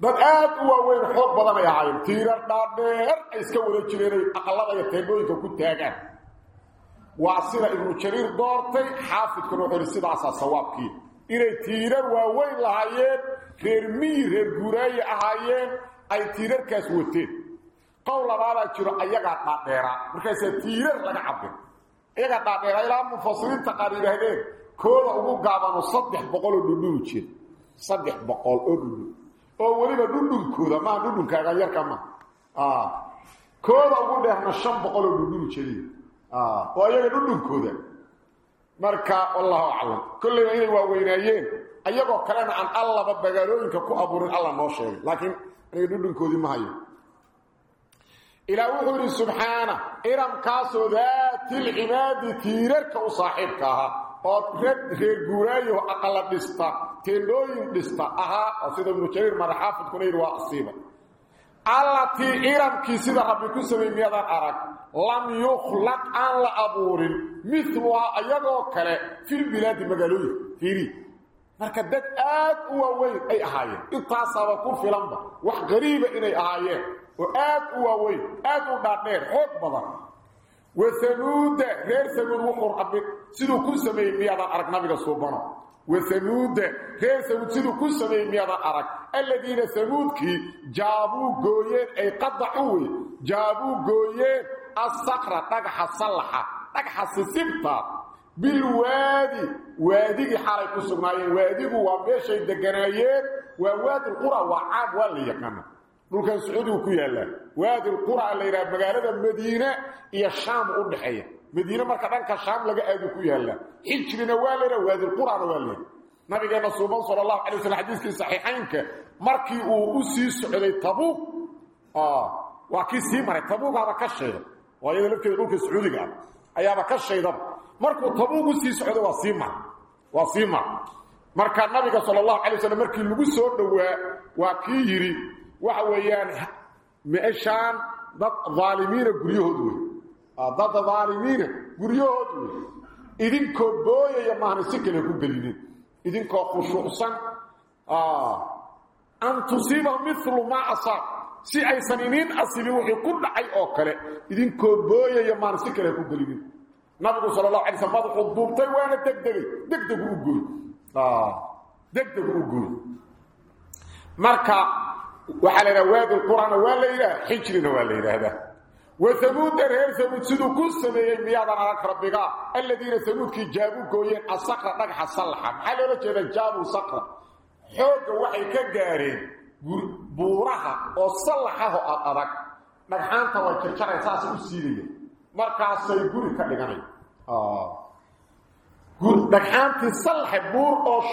Dad aad u waaweyn xoog badanay ahaayeen. Tiirar dhaadheer ay iska wada jireenay aqallada iyo teendhooyinka ku taagaan. Waa sida ibnu jariir doortay xaafidkuna wuxuu ihi sidaasaa sawaabkii. Inay tiirar waaweyn lahaayeen reer miyi reer guuraaye ahaayeen ay tiirarkaas wateen. Qowl labaadaa jiro ayagaa dhaadheeraa. Markaasaa tiirar laga cabir iyagaa dhaadheeraa ilaa mufasiriinta qaar yidhaahdeen kooda ugu gaabano saddex boqol oo dhundhunu jir. Saddex boqol oo dhundhun. Oo weliba dhundhunkooda maa dhundhunkaagan yarka ma. Kooda ugu dheerna shan boqol oo dhundhunu jiriy oo iyaga dhundhunkooda. Marka wallahu aclam. Kolleyba inay waaweynaayeen ayagoo kalena aan allaba bagaalooyinka ku abuurin alla noo sheegay. Laakiin aniga dhundhunkoodii ma hayo إلى أخر سبحانه إرم كاسو ذات العماد تيرك وصاحبك وقد غير قرأيه أقل بسطة تلوين بسطة أها وصيد ابن كرير مرحافة كنير وأصيبة التي إرم كيسيدة ربكو سبين يدا أرك لم يخلق أن لأبور مثل أيضا وكلا في البلاد مغلوية فيري فكدت آت وويل أي أهايين إطاسا وكوف لنبا وحقريبة إني أهايين oo aad u waaweyn aad u dhaadheer xoog badan. Wahamuuda reer hamuud wuxuu rabbi siduu ku sameeyey miyaadan arag nabiga suubano. Wahamuuda reer hamuud siduu ku sameeyey miyaadan arag. Aladiina hamuudkii jaabuu gooyeen ay qadacu wey jaabuu gooyeen asakra dhagaxa sallaxa dhagaxa sisibta. Bilwaadi waadigii xalay ku sugnaayeen. Waadigu waa meeshay deganaayeen waa waadi lqura waa caam waa la yaqaana dhulkan sacuudigu ku yaallaa waadi lqura la yidhaha magaalada madiine iyo shaam u dhexeeya madiine marka dhanka shaam laga aadu ku yaallaa xijrina waa la yidhaha waadi lqurana waa la yidhaha nabigeena suuban sala allahu alay waslm xadiiskii saxiixaynka markii uu u sii socday tabuuq waa kii sii maray tabuugaaba ka shayda waa iyada lafteeda dhulka sacuudiga ah ayaaba ka shaydaba markuu tabuugu sii socdo waa sii mar waa sii mar marka nabiga sallallahu alayhi wasallam markii lagu soo dhawaa waa kii yiri waxa weeyaan meeshaan dad zaalimiina guryahood wey dad zaalimiina guryahood wey idinkoo booyaya maahna si kale ku gelinin. Idinkoo khushuucsan an tusiiba mithlu ma asaab. Si aysan iniin asibin wixii ku dhacay oo kale idinkoo booyaya maahna si kale ku gelinin. Nabigu sallallahu alayhi wasallam madaxuu duubtay waana degdegay. Degdegu u gooy. Degdegu u gooy. Marka waadi lqur'aana waa la yidhaha xijrina waa la yidhaahdaa وثمود رهر ثمود سدو كسمي ميادان على ربك الذين ثمود كي جابوا قويين الصقر دقح الصلحة. ولا جيدا جابوا صقر حوق وحي كقارين. بورها وصلحه الأرق نقحان توا كرشار أساس السيرية مركز سيقولي كالغاني آه. نقحان تصلح بور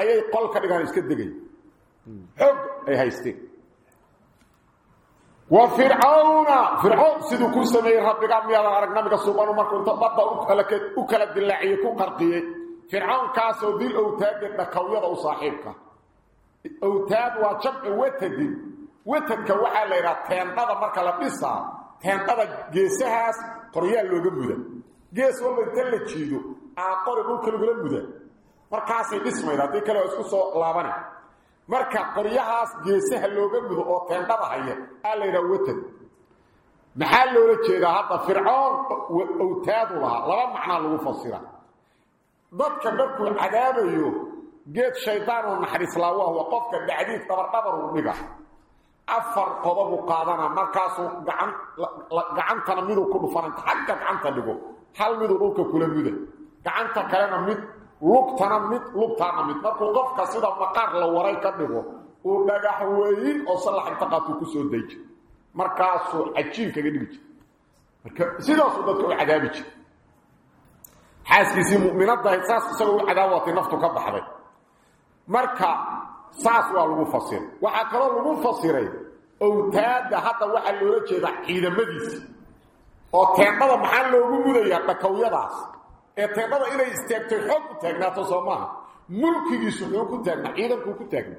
ayay qol ka dhigaan iska degay. Xog ay haysteen. Wa fircawna fircawn siduu ku sameeyey rabbiga miyaadan arag nabiga subanu markuu inta badda u kala dilaaciye ku qarqiyey fircawnkaasoo dil owtaade dhakawyada u saaxiibka. Owtaad waa jamci watadin. Wetadka waxaa la yidhaha teendhada marka la dhisaa teendada geesahaas qoryaal looga muda. Gees walba inta la jiido aa qori dhulka lagula muda. مركاسي بسمي دي كلو اسكو سو لاباني marka qoryahaas geesaha looga mudo oo teendhada haya aa la yidhaha watad maxaa loola jeedaa hadda fircoon awtaadu lahaa laba macnaa lagu fasira dadka markuu cadaabayo geed shaydaan oo naxariislaawaha waa qofka dhacdiis dabardhabar u dhiga afar qodobu qaadana markaasuu gacan gacantana miduu ku dhufananta xagga gacanta dhigo hal miduu dhulka kula muda gacanta kalena mid lugtana mid lugtaana mid. Markuu qofka sida maqaar la waray ka dhigo uu dhagax weyn oo salax inta qaatuu ku soo deji markaasuu cajiin kaga dhigi jir marka sidaasuu dadka u cadaabi jir xaaskiisii mu'minaddahay saas isagoo u cadaawatay naftu ka baxday. Marka saas waa lagu fasiray. Waxaa kaloo lagu fasiray owtaadda hadda waxaa loola jeedaa ciidamadiisi. Oo teendhada maxaa loogu mudayaa dhakawyadaas اعتقاد إنه يستيقتي حق تقناته سوما ملكي سوما كتاقنا إيدا كتاقنا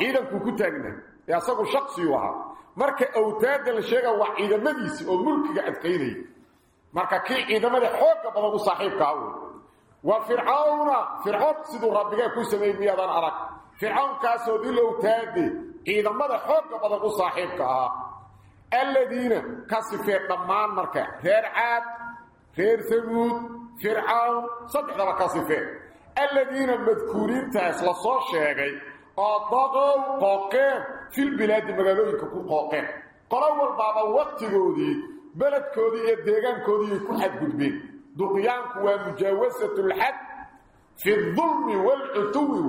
إيدا كتاقنا يأساق شخصي وها مارك أوتاد للشيغة وإيدا مديسي وملكي أدقيني مارك كي إيدا مدي حق بلغو صاحب كاول وفرعون فرعون سيدو ربك كيسا ميبيا دان عرق فرعون كاسو دي لأوتاد إيدا مدي حق بلغو صاحب كاول الذين كاسفة دمان مارك فرعات reer samuud fircawn saddexdaba ka sifeen alladiina madkuuriintaas la soo sheegay oo daqow qooqeen filbilaadi magaalooyinka ku qooqeen qolo walbaaba waktigoodii beledkoodii iyo deegaankoodiiay ku xadgudbeen duqyaanku waa mujaawasatulxad fi dulmi waalcutuwi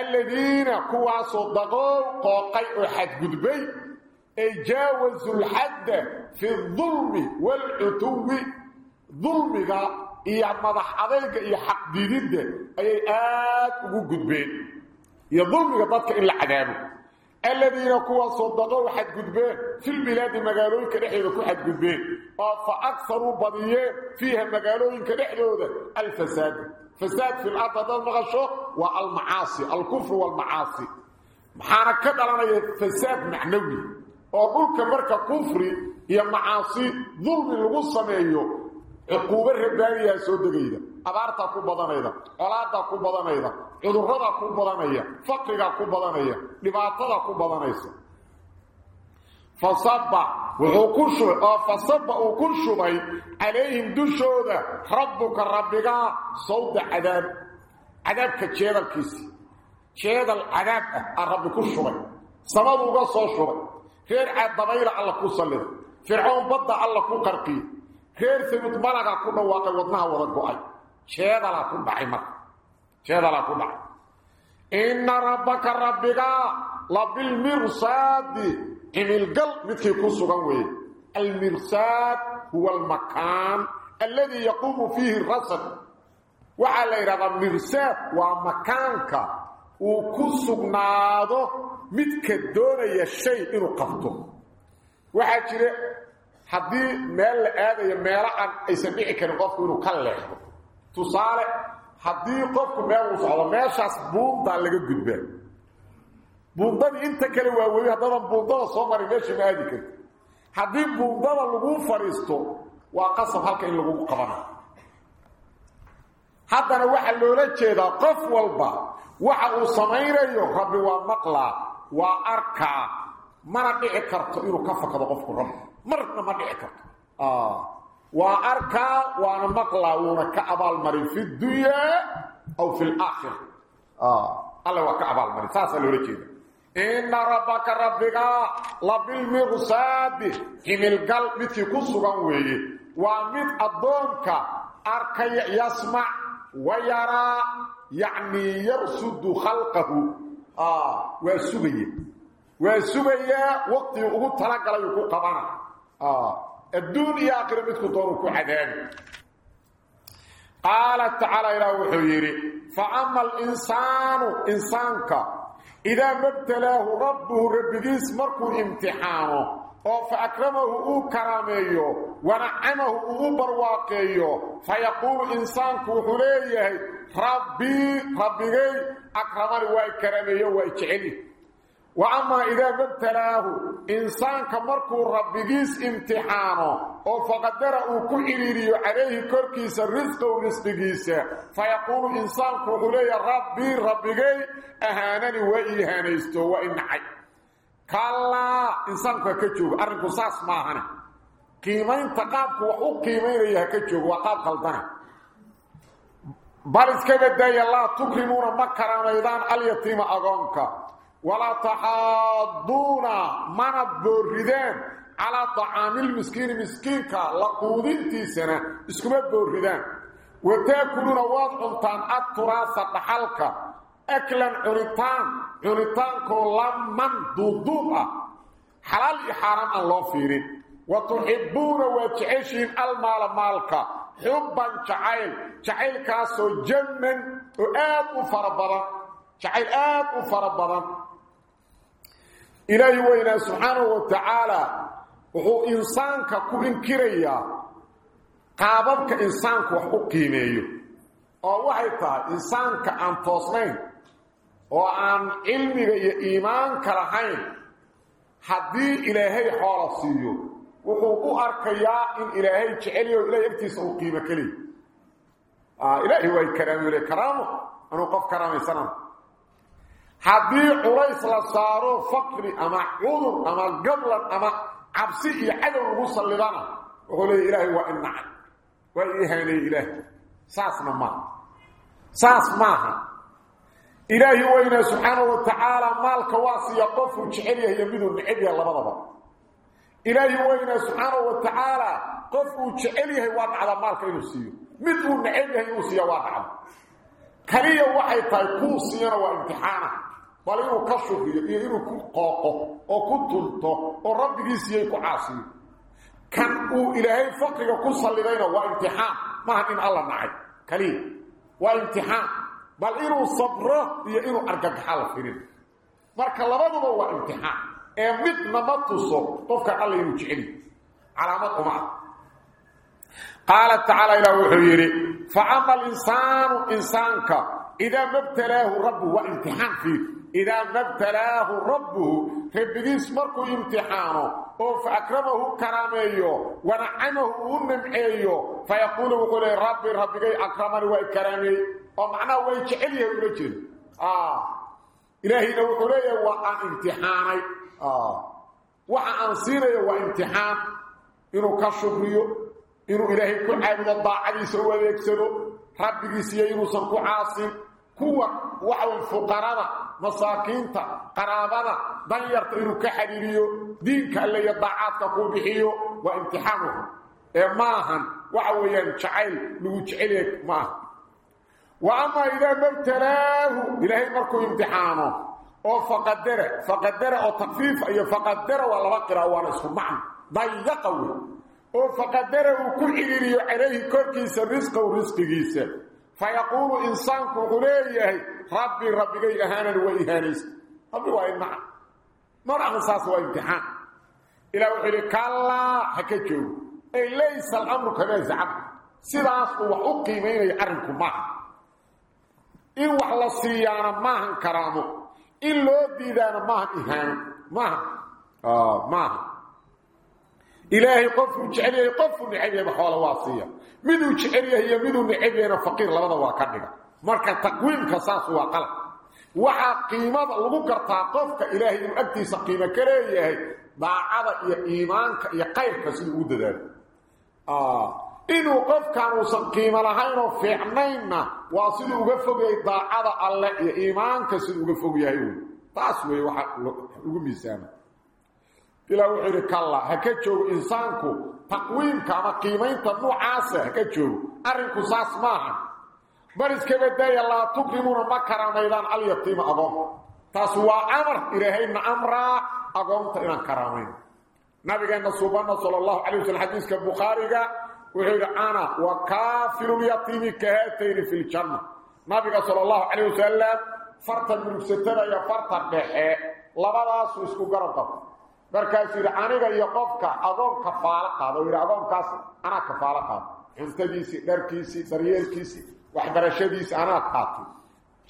alladiina kuwaasoo daqow qooqay oo xadgudbay ay jaawasulxadda fi dulmi walcutuwi dulmiga iyo madax adayga iyo xaqdididda ayay aad ugu gudbeen iyo dulmiga dadka in la cadaabo aladiina kuwa sadaqow xadgudbeen filbilaadi magaalooyinka dhexdeeda ku xadgudbeen oo fa akaruu badiyeen fiiha magaalooyinka dhexdooda الفساد فساد في الأرض haddaad maqasho waa المعاصي الكفر والمعاصي maxaana ka dhalanaya fasaad macnawi oo dhulka marka kufri يا معاصي ظلم الغصميو عقوبه ربانيه soo degeyda abaarta ku badaneyda colaada ku badaneyda cudurada ku badaneyo faqriga ku badaneyo dhibaatada ku badaneyso فصب وحكش فصب وكلش بي عليهم دشوده ربك ربك صوت عذاب عذاب كشيدل كيس شيدل عذاب ربك شوبي سبب وقصو شوبي خير عذابيل على كو سلمه فرعون بدا الله كو قرقي. خير في مطبلغا كو دواق ودنها ودا غاي شيدا لا كو باي ما شيدا لا كو باي إن ربك ربك لبل مرصاد إن القلب مثل كو سغن وي المرصاد هو المكان الذي يقوم فيه الرصد وعلى رضا المرصاد ومكانك وكو سغنادو مثل كدوني الشيء انو قفتو waxaa jira haddii meel la aadayo meelo aan aysan dhici karin qofku inuu ka leexdo tusaale haddii qofku meel uu socdo meeshaas buundaa laga gudbaa buundadii inta kale waa webi haddadan buundada soo marin meeshii ma aadi karti haddii buundada lagu fadhiisto waa qasab halka in lagu qabana haddana waxaa loola jeedaa qof walba waxa uu samaynayo rabbi waa maqlaa waa arkaa مرق كرت إنه كفك بقف قرن مرق ما ذكرت آه. وأركا وان مقلا ونك ابال مري في الدنيا أو في الآخرة. آه. الله وكابال مري فاصل ركيد إن ربك ربك لبل مغساد في القلب في قصغن وي. وامد أدونك أركا يسمع ويرى يعني يرصد خلقه. آه. ويسبيه وسبيا وقت أو تلقل يكو قبانا الدنيا قربت كتورك حدان قال تعالى إلى وحيري فاما الانسان انسانك اذا مبتلاه ربه رب جيس مركو امتحانه فأكرمه كرامه ونعمه برواقه فيقول إنسانك حليه ربي ربي أكرمه وكرمه وإكعله وأما إذا ابتلاه إنسان كمركو ربكيس امتحانه أو وفقدر أكو إليري عليه كركيس الرزق ومستقيس فيقول إنسان كهولي ربي ربكي أهانني وإيهاني استو وإن حي. كلا إنسان كتوب أرنكو ما ماهنا قيمين تقابك وحو قيمين إيها كتوب وقاب قلتنا بارس كبدأ يالله تكرمون مكرا ميدان اليتيم أغانكا ولا تحاضون من الضردان على طعام المسكين مسكينك لقودين تيسنا اسكم الضردان وتأكلون واضح انتان التراسة تحلك أكلا عرطان عرطان كلام من ضدوها حلال إحرام الله فيرين وتحبون وتعيشين المال مالك. حبا شعيل شعيل كاسو جمن وآت وفربرا شعيل آت وفربرا إلهي وإنا سبحانه وتعالى وهو إنسانك كبين كريا. قاببك إنسانك وحقيني ووحيطا إنسانك عن توصلين. وعن علمك إيمانك لحين حدي إلهي حالصي وهو أركيا إن إلهي تحلي آه، وإلهي ابتس وقيمك لي إلهي وإي كرامي وإي كرامه. أنا أقف كرامي سنانه حدي قريص لصارو فقر أما عذر أما قبل أما عبسي عدر المصر لبنا وقولي إلهي وإن نعم وإيهاني إله ساسنا ما ساس ما إلهي وإنا سبحانه وتعالى مالك واسي يطف وشعريه يمينه نعبي الله بضبا إلهي وإنا سبحانه وتعالى قف وشعريه يوان على مالك ينسيه مثل نعبيه ينسيه واقعا كريه وحيطة يكون سيارة وامتحانه tunto oo rabbigiisiyay ku caasiyo kan uu ilaahay faqriga ku sallidayna waa imtixaan maaha in alla nacay kaliya waa imtixaan bal inuu sabro iyo inuu argagaxa la firin marka labaduba waa imtixaan ee midna ma tuso qofka alla inuu jeceli calaamad uma ah qaala tacaala ilah wuxuu yidhi fa ama alinsaanu insaanka idaa mabtalaahu rabbuhu waa imtixaan fiir إذا قدتلاه ربه ربديس مركو امتحانه وفي أكرمه كرامه ونعمه ونمحيه فيقول وقول ربي ربي أكرمه وكرامه ومعنى ويكعليه ويكعليه آه. إلهي نوعليه وقع امتحاني. آه. وقع أنصيره وامتحان إنه كشبريه إنه إلهي كل عبد الله عليه سوى يكسره. ربي سيئره سنكو عاصم. kuwa waxaw fuqarada masaakiinta qaraabada danyarta inuu ka xiriiriyo diinka alle iyo daacaadka ku bixiyo waa imtixaanuhu ee maahan waxa weeyaan jacayl lagu jecel maaha وأما إذا مبتلاه إلهي مركو امتحانه أو فقدره فقدره أو تخفيف أي فقدره ولا بقرة ولا اسم معنى ضيقه أو فقدره كل إليه عليه كل كيس رزقه ورزقه كيسه risqow risqigiisa fayaquulu insaanku wuxuu leeyahay rabbi rabbigay ahaanani waa ihaanaysa rabbi waa inaca mar ahan saas waa imtixaan إلى وحيري كلا حكجو أي ليس الأمر كما زعم سلاس هو أقيمين يعرفكم معه إن وحلا سيانا ماهن كرامه إن لو ديدانا ماهن إهانه ماهن آه ماهن إلهي قفر جعليه قفر نعيبه حوال واصية منه جعليه يمنه نعيبه فقير لبدا واقرنه مركا تقويم كساس واقل وحا قيمة لبكر تعقفك إلهي أكدي سقيمة كليه باعدا إيمانك يقير كسي ودد آه. إنه قف كانوا سقيمة لهين في عمين واصل وقفك باعدا الله إيمانك سي وقفك يهيون تاسوه وحا لقمي سامه ilaa wuxuu yidhi kalla ha ka joogo insaanku taqwiimka ama qiimaynta nuucaasa ha ka joogo arrinku saas maaha bal iska badaaya laa tukrimuuna ma karaamaydaan alyatiima agoonta taas waa amar ilaahayna amraa agoonta inaan karaamayn nabigeenna suubanna sala allahu calay waslm xadiiska bukhaariga wuxuu yidhi ana wa kaafilulyatiimi kahaatayni fi ljanna nabiga sala allahu calayh wasalam farta murugsatada iyo farta dhexe labadaasu isku garab qabta markaasuu yidhi aniga iyo qofka agoon kafaalo qaada oo yidhi agoonkaas anaa kafaalo qaada cuntadiisii dharkiisii daryeelkiisii waxbarashadiisii anaa qaatay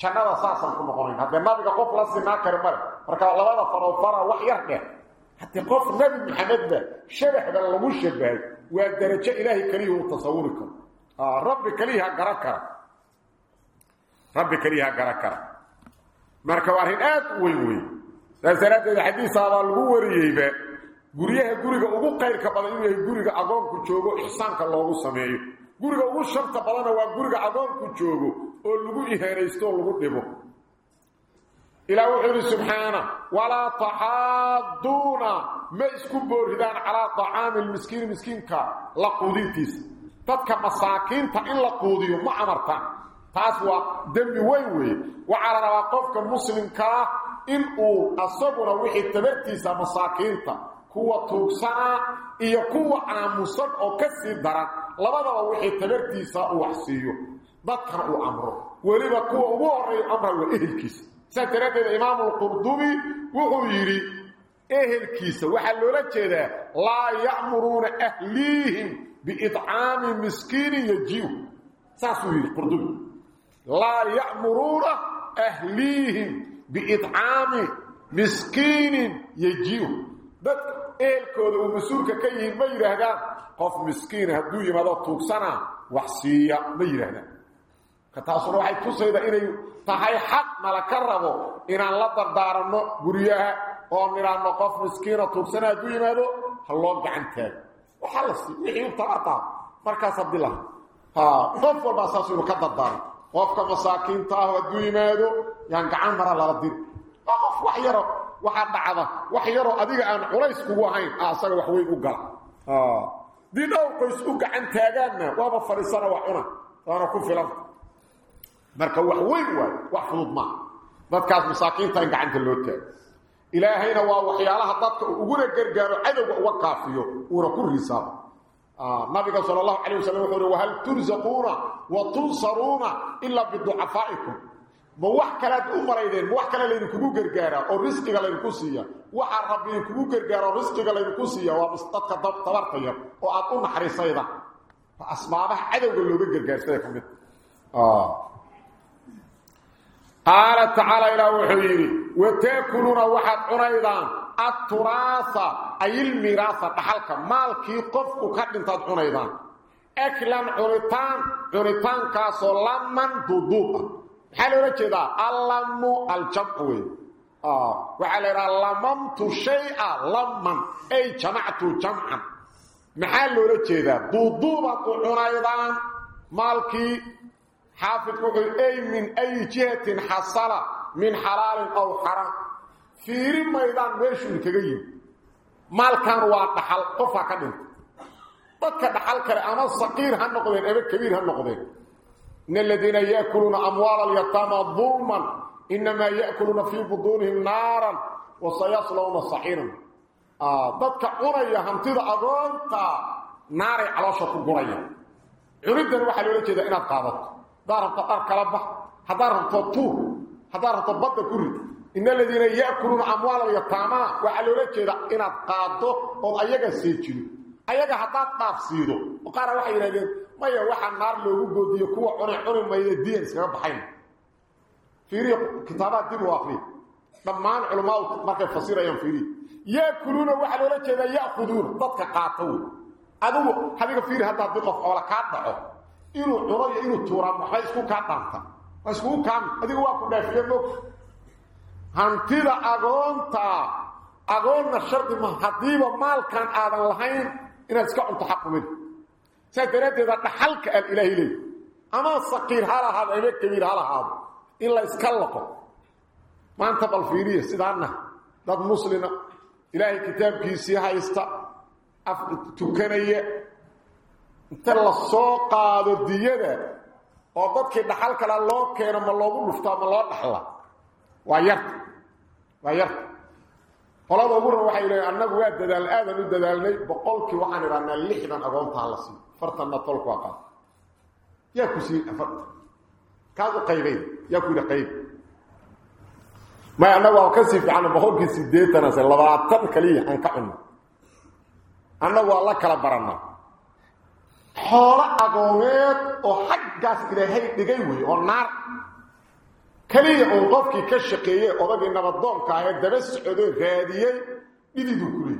jannada saasaan ku noqonayn haddee nabiga qof la sinaa male marka labada faroo fara wax yar dheh haddii qof nabi maxamedba shabaxba lagu shabahay waa darajo ilaahay keliya uu tasawuri karo rabbi keliya ha gara kara rabbi keliya ha gara kara marka waa arrin aad weyn weyn saas daraaddeed xadiisaabaa lagu wariyeyba guryaha guriga ugu qayrka badan inuu yahay guriga agoonku joogo ixsaanka loogu sameeyo guriga ugu sharta badanna waa guriga agoonku joogo oo lagu ihaanaysto oo lagu dhibo ilaa wuxuu yidhi subxaana walaa taxaaduuna ma isku booridaan calaa tacaami lmiskiini miskiinka la quudintiisa dadka masaakiinta in la quudiyo ma amartaan taas waa dembi weyn weeye waxaa la rabaa qofka muslimkaa in uu asaguna wixii tabartiisa masaakiinta kuwa tuugsanaa iyo kuwa aamusan oo ka sii daran labadaba wixii tabartiisa uu wax siiyo. Dadkana uu amro. Weliba kuwa ugu horreeya amra waa ehelkiisa. Saas daraaddeed imaamu lqurdubi wuxuu yidhi ehelkiisa waxaa loola jeedaa laa ya'muruuna ahliihim biidcaami miskiinin yajiu. Saasuu yidhi qurdubi. Laa ya'muruuna ahliihim بإطعام مسكين يجيو بك إلكود ومسورك كيه ميره قف مسكين هدوية ماذا توقسنا وحسية ميره كتاصر وحي تصيد إلي تحي حق ملك الربو إن الله تردار قريها. قومنا أن قف مسكين توقسنا هدوية ماذا هلوك بعنتك وحلص نحيو طرطا مركز عبد الله. آه. ها قف وباساسي وكذا الدارت qofka masaakiinta ah hadduu yimaado yaan gacan mara lala diri qof wax yaro waxaa dhacda wax yaroo adiga aan culays kugu ahayn asaga wax weyn u gala dii dhowr qoys u gacan taagaanna waaba fadhiisana wax cuna waana ku filanta marka wax weyn waayo wax fudud maaha dadkaas masaakiinta in gacanta loo taago ilaahayna waa waxyaalaha dadka uguna gargaaro cadowga uga kaafiyo uuna ku risaabo ما النبي صلى الله عليه وسلم يقول وهل ترزقون وتنصرون إلا بالدعفائكم موحكلات أمرا إذن موحكلة لنكبو قرقارة ورزقك لنكسية وحال ربي نكبو قرقارة ورزقك لنكسية ومستطقة طبرتية طيب. وأطوم حريصة إذن فأسمع بح عدو قلو بقرقارة سيكم آه. قال تعالى إلى وحبيري وتأكلون وحد أمرا atturaasa ay ilmiraasa dhaxalka maalkii qofku ka dhintaad cunaydaan. Aklan cunitaan cunitaankaasoo laman duuduub ah. Maxaa loola allamu aljamcu wey waxaa la yidhaha lamamtu shaya laman ay jamactu jamcan. Maxaa loola jeedaa? Duuduubaad u cunaydaan maalkii xaafidku wuxuu ay min ayi jihatin xasala min xalaalin aw fiiri maydaan meeshuu kaga yimi maalkan waa dhaxal qofaa ka dhintay dadka dhaxal kale ama saqiir ha noqdeen ama kabiir ha noqdeen in aladiina yaakuluuna amwaala alyataama dulman inamaa yaakuluuna fii buduunihim naaran wasayaslawna saxiiran dadka cunaya hantida agoonta naaray caloosha ku guraya cuniddan waxaa loola jeedaa inaad qaadato haddaad rabto dhar kala bax haddaad rabto tuur haddaad rabto badda ku rid إن الذين يأكلون اموال اليتامى وعلوله جيده إن قادو أو ايغا سيجيرو ايغا حتا تفسيرو وقال واحد يريد ما هي وحا نار لوو غوديو كو قري قري ما يدين سبب بحين. في كتابات دي واقلي ضمان علماء مركه فصير أيام فيري يأكلون وعلوله جيده يأخذون ضدك قاتو أدو حبيب فيري حتا بقف ولا كادو انو دوري انو تورا ما هيسكو كادانتا واسكو كان أدي واكو دافيو hantida agoonta agoonna shardi ma haddiiba maalkan aadan lahayn inaad iska cunto xaqumid saas daraaddeeda dhaxalka aan ilaahay leey ama saqiir ha lahaado ama kabiir ha lahaado in la iska laqo. Maanta bal fiiriya sidaana dad muslima ilaahay kitaabkiisii haysta af tukanaya inta la soo qaado diyada oo dadkii dhaxal kale loo keeno ma loogu dhuftaa ma loo dhaxla waa yarta dadaal aadan u dadaalnay boqolkii waxaan idhahnaa lixdan agoontaa la siiyo afartanna tolku waa qaad yaa ku sii afartan kaas u qaybay yaa ku yidhi qayb maya annagu waa ka sii fiicana boqolkii sideetanase labaatan kaliya aan ka cunno annagu waa la kala barannaa xoolo agoomeed oo xaggaas ilaahay dhigay wey oo naar كلي عقبك كشقيه اوغي نبدون كاي دبس خدو غاديي بيدي دوكري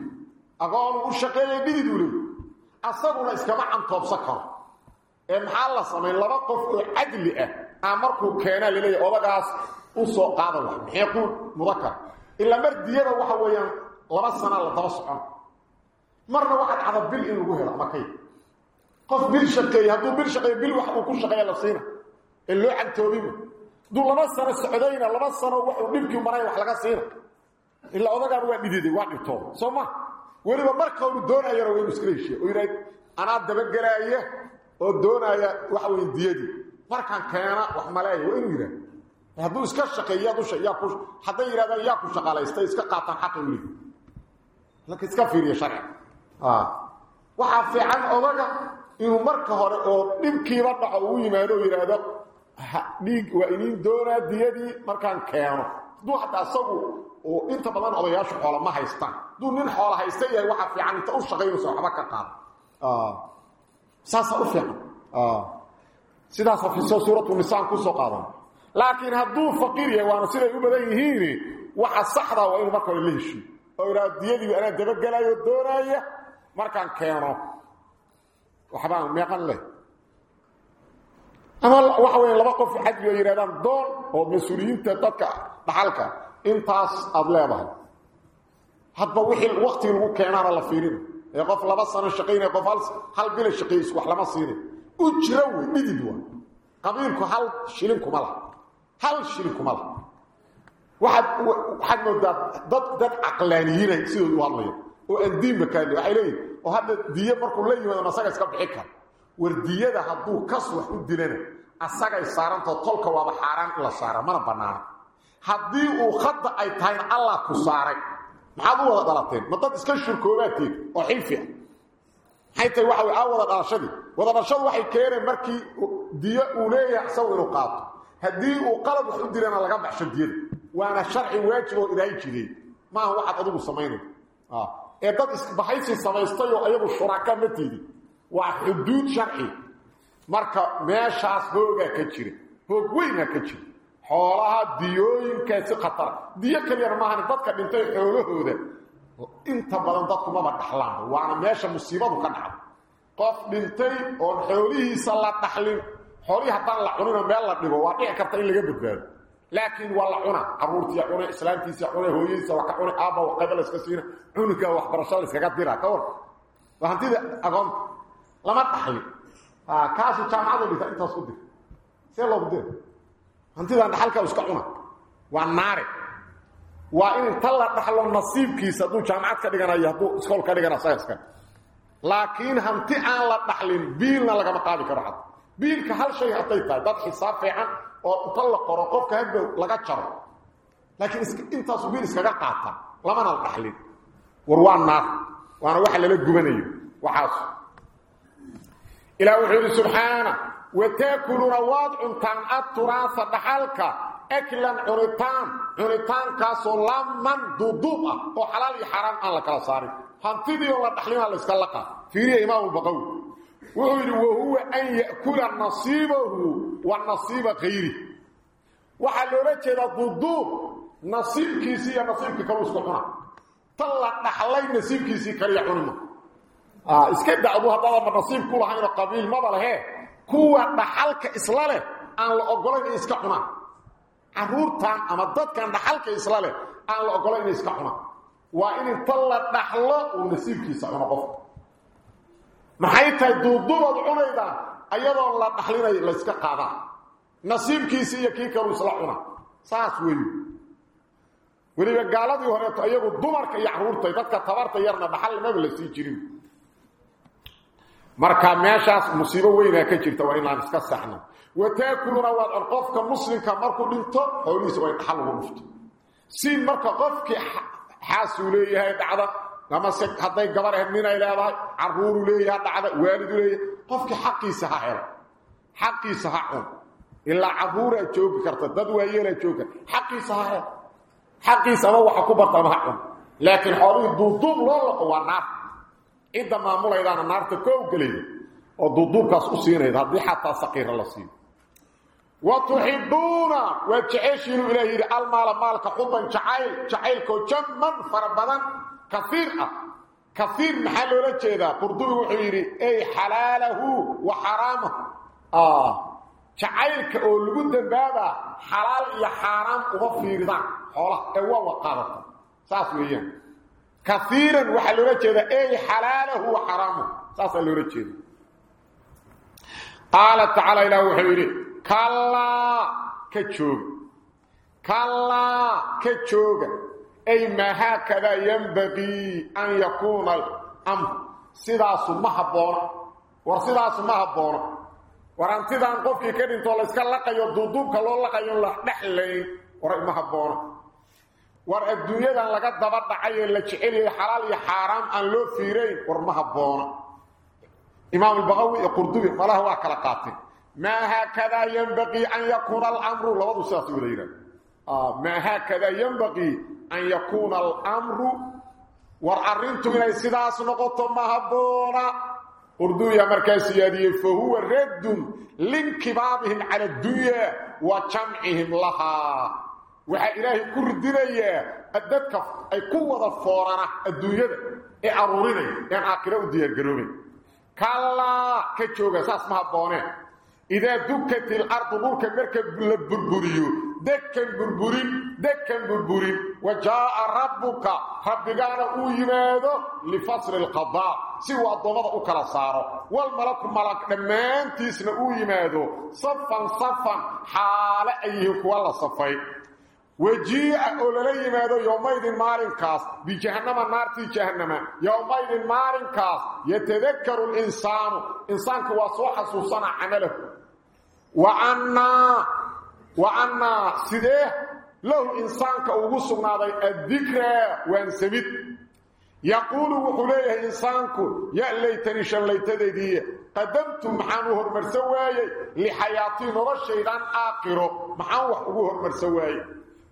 اغان وشقيه بيدي دوري. أصبر اسكما عن توبسكر إن حال سمي لبا قف عقليه أه. أمركو كينا للي اوغاس أو سو قادوا هيكو مركا إلا مر ديرا وها ويان لبا سنة لا دبس خن مرنا واحد عرب بل انو غير مكاي قف بل شقيه هادو بل شقيه بل وحو كل شقيه لا سينا اللي عقتوبيبو hadduu laba sano socdayna laba sano wuxuu dhibkii maray wax laga siina ilaa odagaan waa dhididay waa dhibtooda soo ma weliba marka unu doonayana waa inu iska heshiya oo yidhaha anaa dabagelaaya oo doonaya waxa weye diyadii markaan keena wax maleeya waa inuu yidhaha hadduu iska shaqeeyo yaad usha yaa ku hadday yidhahdaan yaa ku shaqaalaystay iska qaataan xaqa weli laka iska fiiriya sharci waxaa fiican odaga inuu marka hore oo dhibkiiba dhaco uu yimaado oo yidhaahdo dhiig waa iniin doonaa diyadii markaan keeno. Hadduu hadda isagu oo inta badan odayaashu xoola ma haystaan. Hadduu nin xoola haysta yahay waxaa fiican inta u shaqaynaysa waxba ka qaado. Saasa u fiican. Sidaas hafiso suuratu nisaan ku soo qaadan. Laakiin hadduu faqiir yahay waana siday u badan yihiin waxa saxda waa inuu marka la heshiyo oo yidhahdo diyadii anaa dabagelayo doonaaya markaan keeno. Waxbaan meeqan leh ama waxa weeye laba qof xadli oo yidhahdaan doon oo mas-uuliyiinta dadka dhaxalka intaas aada leedahay hadba wixii waktigii lagu keenaana la fiirina ee qof laba sano shaqaynaya qof hal hal bila shaqays wax lama siina u jira wey dhidid waa qabiilku hal shilin kuma laha hal shilin kuma laha waxaad waxaad moodaa dad dad caqlaaniyiina sidoodu u hadlaya oo aan diinba waxay leeyihin oo hadda diyo markuu yimaado asaga iska bixi kara war diyada hadduu kas wax u dilana asagay saarantao tolka waaba xaaraan in la saara mana banaana. Haddii uu khadda ay tahayna allah ku saaray. Maxaad u wada dhalateen? Ma dad iska shurkoobaadteed oo xilfi ah. Maxay tahay waxa aa wada dhalashadii? Wada dhalashadu waxay keeneen markii diyo uu leeyahay isagu inuu qaato. Haddii uu qalad wax u dilana laga baxsho diyada waana sharci waajib oo ilaahay jideey maaha waxaad adigu samaynay ee dad isbahaysi samaystay oo ayagu shuraka ma tiidi waa xuduud sharci marka meeshaas hoogaa ka jira hoog weynaa ka jira xoolaha diyooyinkaasi khatara diyo kaliyana maahan dadka dhintay xoolahooda inta badan dadkumaba dhaxlaan waana meesha musiibadu ka dhacdo qof dhintay oon xoolihiisa la dhaxlin xoolihii haddaan la cuninoo meel la dhigo waa dhici karta in laga badbaado laakiin waa la cuna caruurtiia cuna islaamtiisa cuna hooyadiisa wax ka cuna aabba waxqayba la iska siina cunuga waxbarasho la iskaga dira ka war waa hantida agoonta see loogu dira hantidaan dhaxalka iska cuna waa naare waa in inta la dhaxlo nasiibkiisa hadduu jaamacad ka dhiganayo hadduu iskool ka dhigana saga iska laakiin hanti aan la dhaxlin biilna lagama qaadi karo xad biilka hal shay hadday tahay dad xisaab fiican oo inta la qoro qofka hadba laga jaro laakiin intaasu biil iskaga qaata lamana la dhaxlin war waa naar waana waxa lala gubanayo waxaas ilaa wuxuu yidhi subxaana wataakuluuna waad cuntaan adturaasa dhaxalka aklan cunitaan cunitaankaasoo laman duuduub ah oo xalaal iyo xaaraan aan la kala saarin. Hantidii oo la dhaxlina la iska laqa fiiriya imaam albaqawi wuxuu yidhi wahuwa an ya'kula nasiibahu wa nasiiba kayri waxaa loola jeedaa duuduub nasiibkiisii iyo nasiibkii kaluu isku cuna tan la dhaxlay nasiibkiisii kaliya cunima iska dacdu haddaadama nasiib ku lahaynoo qabiil maba lehe kuwa dhaxalka isla leh aan la ogolayn inay iska cunaan caruurtan ama dadkan dhaxalka isla leh aan la ogolayn inay iska cunaan waa in inta la dhaxlo uu nasiibkiisa cuno qofka maxay tahay duudubaad cunaydaan ayadoo la dhaxlinay la iska qaadaan nasiibkiisi iyo kii kaluu isla cuna saas weeyu weliba gaaladii horeeto iyagu dumarka iyo caruurtay dadka tabarta yarna dhaxal maba la sii jirin marka meeshaas musiibo weynaa ka jirta waa inaan iska saxno wataakuluna waad cun qofka muslimka markuu dhinto xoolihiisa waa in dhaxal lagu dhufto si marka qofkii xaasuu leeyahay dhacda ama se hadday gabar ahayd ninay leedahay caruuru leeyaha dhacda waalidu leeyahay qofkii xaqiisa ha helo xaqiisa ha cun ilaa caruuraa joogi karta dad waayeelaa joogi karta xaqiisa ha helo xaqiisa ama waxa ku barta ama ha cun laakiin xoolihii duuduub loo laqo waa naar cidda maamulaydaana naarta koow gelayda oo duuduubkaas u siinayda haddii xataa saqiira la siiyo wa tuxibuuna waa jeceshiinu ilaah yidhi almaala maalka xuban jacayl jacaylkoo jamman fara badan kaiir ah. Kaiir maxaa loola jeedaa? Qurdubi wuxuu yidhi ey xalaalahu wa xaraamahu. Jacaylka oo lagu dambaabaa xalaal iyo xaaraam uma fiiridaan xoolaha ee waa waqaadata. Saas weeyaan كثيرا جيدا أي حلاله وحرامه. لولا جيدا قال تعالى إلى وحيري كلا كجوج كلا كجوج أي ما هكذا ينبغي أن يكون الأمر. سداس محبون ورسداس محبون ورانتيدان قفكي كدينتو لا اسكا لقايو دودوبكا لو لقايو لا دخلين ور محبون war adduunyadan laga daba dhacay ee la jecel yahay xalaal iyo xaaraam aan loo fiirayn war ma habboona imaam albaqawi iyo qurdubi malaha waa kala qaatay maa haakadaa yanbaqii an yakuuna alamru labadu sidaas wada yidhahda maa haakadaa yanbaqii an yakuuna alamru war arrintu inay sidaas noqoto ma habboona qurdubiya markaa siyaadiyey fahuwa raddun linkibaabihim cala addunya wa jamcihim lahaa waxa ilaahay ku ridinayaa dadka ay ku wada foorana adduunyada ee aruurinaya ee aakhira u diyaar garoobay kala ka jooga saas ma habbooneen idaa dukatil ardu dhulka marka la burburiyo dekan burburin dekan burburin. Wa jaa rabbuka rabbigaana uu yimaado lifasli alqadaa si uu addoommada u kala saaro. Wal malaku malak dhammaantiisna uu yimaado safan safan xaale ay yihiin kuwa la safay وجيء أولي ماذا يومئذ مارنكاس بجهنم نارتي جهنم يومئذ مارنكاس يتذكر الإنسان. إنسان كواسو حسوسنا عمله. وعنا وعنا سيده له إنسان كأوغسنا الذكرى وانسبت يقول وحليه إنسانك يا ليتني شن ليتدي قدمت محانه المرسواي لحياتي نرشيدان آخره. محانه وحوه المرسواي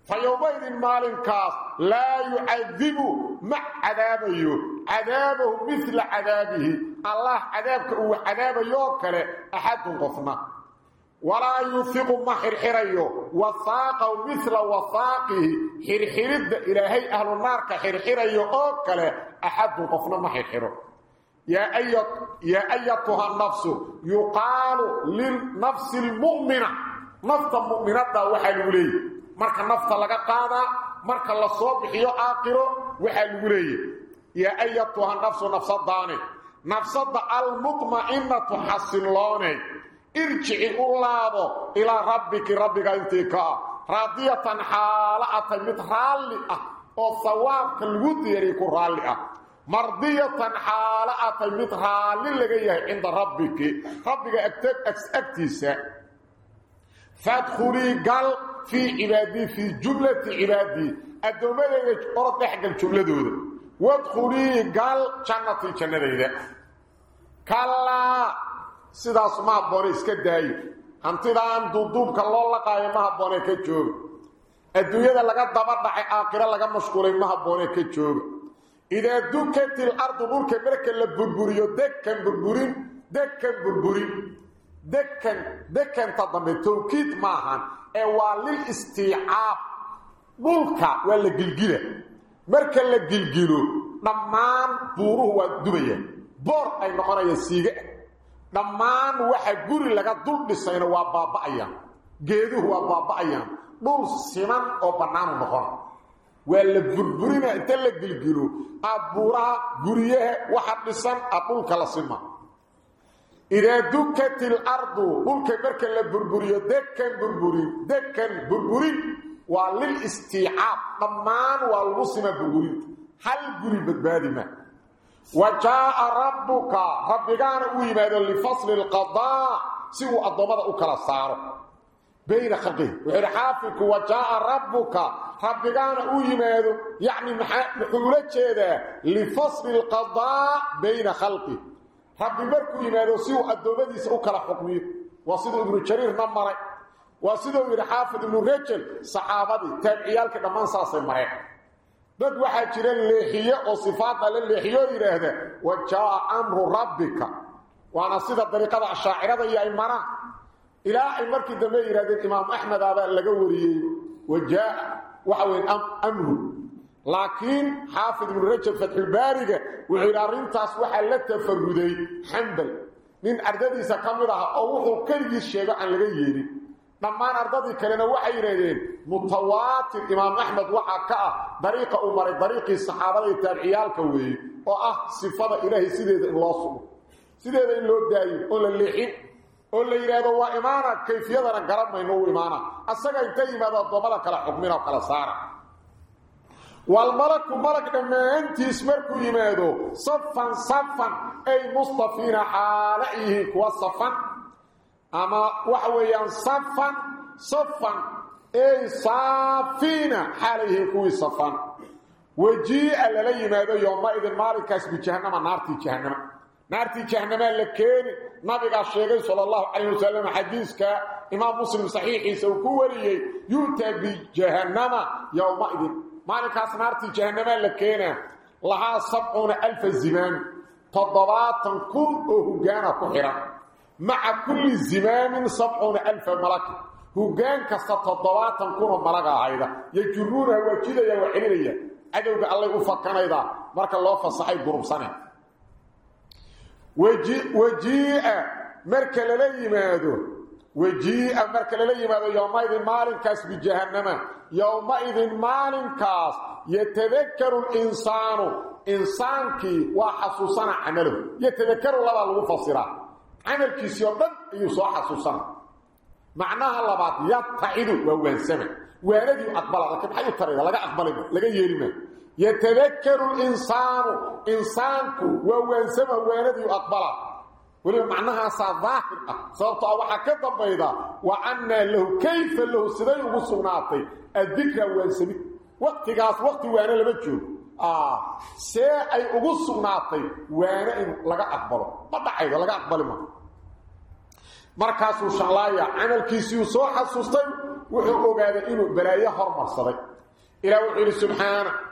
فيومئذ مالنكاس لا يعذب مع عذابه. عذابه مثل عذابه. الله عذابك هو عذاب يوكل أحد قفنا ولا يثق ما حرحريو وثاقه مثل وثاقه حرحرد إلهي أهل النار كحرحريو أوكل أحد قفنا ما حرحرو يا أيت يا أيتها النفس. يقال للنفس المؤمنة. نفس المؤمنة وحل وليه marka nafta laga qaadaa marka la soo bixiyo aakiro waxaa lagu leeyay yaa ayatuha nafsu nafsadaane nafsada almudma'inatu xasilloonay irjici u laabo ilaa rabbiki rabbiga intii ka ah raadiyatan mid raalli ah oo sawaabka lagu diyariy ku raalli ah mardiyatan xaalo atay mid raalli laga yahay cinda rabbiki. Rabbiga agtiisa fadkhulii gal في عبادي في جملة عبادي الدومة ليش أرد لحق الجملة دودة وادخلي قال شنطي شنطي ده كلا سيدا سماء بوريس كده هانتي دان دودوب كلا الله قائم مهبوني كتشوب الدوية ده لقد دبار دحي آقرة لقد مشكولين مهبوني كتشوب إذا دوكت الأرض بوركة ملك اللي بربوريو دكا بربورين دكا بربورين dekan dekanta dambe tawkiid maahan ee waa lil istiicaab. Dhulka waa la gilgila marka la gilgilo dhammaan buuruhu waa dubaya. Boor ay noqonaya siiga dhammaan waxa guri laga dul dhisayna waa baaba'ayaan. Geeduhu waa baaba'ayaan. Dhul siman oo bannaan noqon. Waa la burburina inta la gilgilo. Abuuraha guryaha waxa dhisan a dhulka la sima idaa dukat ilardu dhulka marka la burburiyo dekan burburin dekan burburin waa lilistiicaab dhammaan waa lagu sima burburinta hal guri badbaadi ma. Wa jaaa rabbuka rabbigaana uu yimaado lifasli lqadaa si uu addoommada u kala saaro. Bayna khalqihi wuxuu hi wa jaaa rabbuka rabbigaana uu yimaado yacni maxaa wuxuu ula jeedaa bayna khalqihi rabbi markuu yimaado si uu addoommadiisa u kala xukmiyo waa siduu ibnu jariirna maray waa siduu yidhi xaafid ibnu rajel saxaabadii taabiciyaalkii dhammaan saasay mareen. Dad waxaa jira leexiye oo sifaadna la leexiyo oo yidhaahda wa jaa amru rabbika. Waana sida dariiqada ashaacirada iyo ay maraan ilaa ay markii dambe yidhahdeen imaamu axmed aabaa laga wariyey wa jaa waxa weya amru. لكن حافظ من رجل فتح البارقة وعرارين تاس وحالة تفردي حنبل. من أرددي سقامرها أوهو كرد الشيخ عن الغييري نمان أرددي كلنا وحيرين متواتر إمام أحمد وحاكا بريق أمري بريق الصحابة التابعيال كوي. وآه صفات إلهي سيدة الله صلو سيدة الله داي. أولا الليحين أولا الليحين هو إمانا كيف يدرن قرب ما ينوه إمانا. أساقا يتايم هذا الضمال كلا حكمنا وكلا سارا والملك ملك دمانتي اسمركو يمادو صفا صفا اي مصطفين حالئه وصفا اما وحويا صفا صفا اي صافين حاله كوي صفا وجيء للي ماذا يومئذ مالك اسم جهنم نارتي جهنم نارتي جهنم لكين نبي الشيخ صلى الله عليه وسلم حديثك امام مسلم صحيح سوكو وريه يؤتى بجهنم يومئذ مالك نارتي جهنم لكين لها سبعون ألف الزمان تضباط كل أهجانا كحرا مع كل زمام سبعون ألف ملك. هجان كستطبات كون ملقا عيدا يجرونها وجيدا وحنينيا عدوك الله يفكنا إذا. مرك الله فصحي قرب سنة وجيء وجيء مرك للي مادو وجيء امرك لليما يومئذ مالك اسب جهنم يومئذ مالك يتذكر الإنسان. انسانك وحسوسا عمله. يتذكر الله المفسر عملك سيضن يصاح حسوسا معناها الله بعض يتعد وهو ينسمع ويرد يقبل لكن حي ترى لا أقبل لا يلم يتذكر الإنسان. انسانك وهو ينسمع ويرد يقبل ولو معناها ظاهر صوت أو حكه بيضاء وعنا له كيف له سدي وسناطي الذكر والسمي وقت قاص وقت وأنا لما تجو آه سي اي اوغو سناطي وأنا ان لا اقبله ما دعي لا اقبل ما مركاسو شلايا أنا الكيسيو سو حسستي و هو اوغاد انو إلى وحي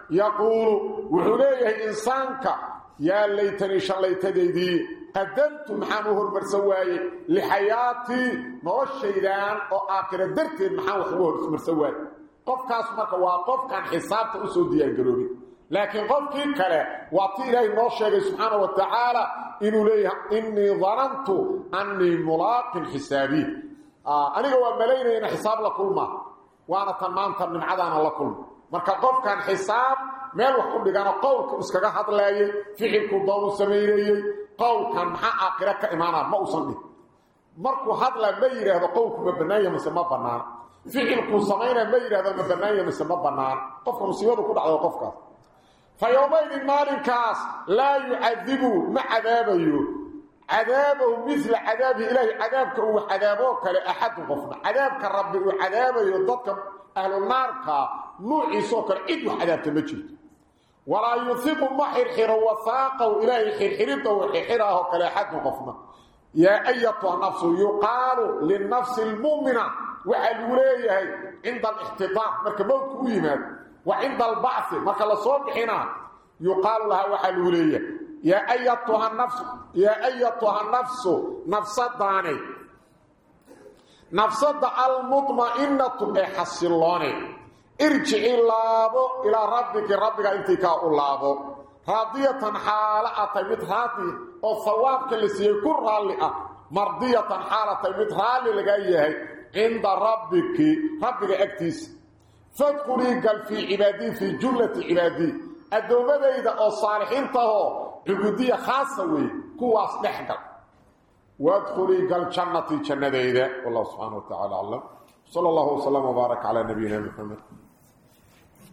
يقول وحليه انسانك يا ليتني شليت ديدي. قدمت محامه المرسواي لحياتي موشيدا أو آخر درتي محامه المرسواي. قف كاس ما توقف كان حساب اسودي الجروبي لكن قف كلا واطير نوشي سبحانه وتعالى انه لي إني ظننت أني ملاق حسابي. آه، أنا هو ملينا حساب لكل ما. وأنا تمام تمام عدانا لكل مركه قف كان حساب meel wax u dhigano qowlka iskaga hadlaayay ficilku doonu samaynayey qowlkan maxaa aakhira ka imaanaa ma usan dhig markuu hadla ma yidhaahdo qowlku ma bannaanya mise ma bannaan ficilkuu samaynaa ma yidhahdo ma bannaanya mise ma bannaan qofka musiibadu ku dhacdo qofkaas فيومئذ مالكاس لا يعذب ما عذابه عذابه مثل عذاب إلهي عذابك هو عذابك لأحد قفنا عذابك الرب وعذابه يضدك أهل النار نوعي سوكر إدو عذاب تمجد ولا يثق محر حر وثاقة إلهي حرحرته وحرحره كلأحد قفنا يا أيتها النفس يقال للنفس المؤمنة وحال وليه عند الاحتضار مركا موت يماد وعند البعث. مركا لصوبحنا يقال لها وحال وليه يا أيتها النفس يا أيتها النفس نفس الداني. نفس المطمئنة حصلوني ارجع لابو إلى ربك ربك انت كا لابو. راضية حاله اتمت هذه أو ثوابك اللي سيكون راليه مرضية حاله اتمت هذه اللي جاي عند ربك. ربك أكتس. فادخلي قال في عبادي في جملة عبادي. الدوبه إذا الصالحين طه عبودية خاصة وي. كو اصلحك وادخلي قال جنتي دايدا والله سبحانه وتعالى علم صلى الله وسلم وبارك على نبينا محمد.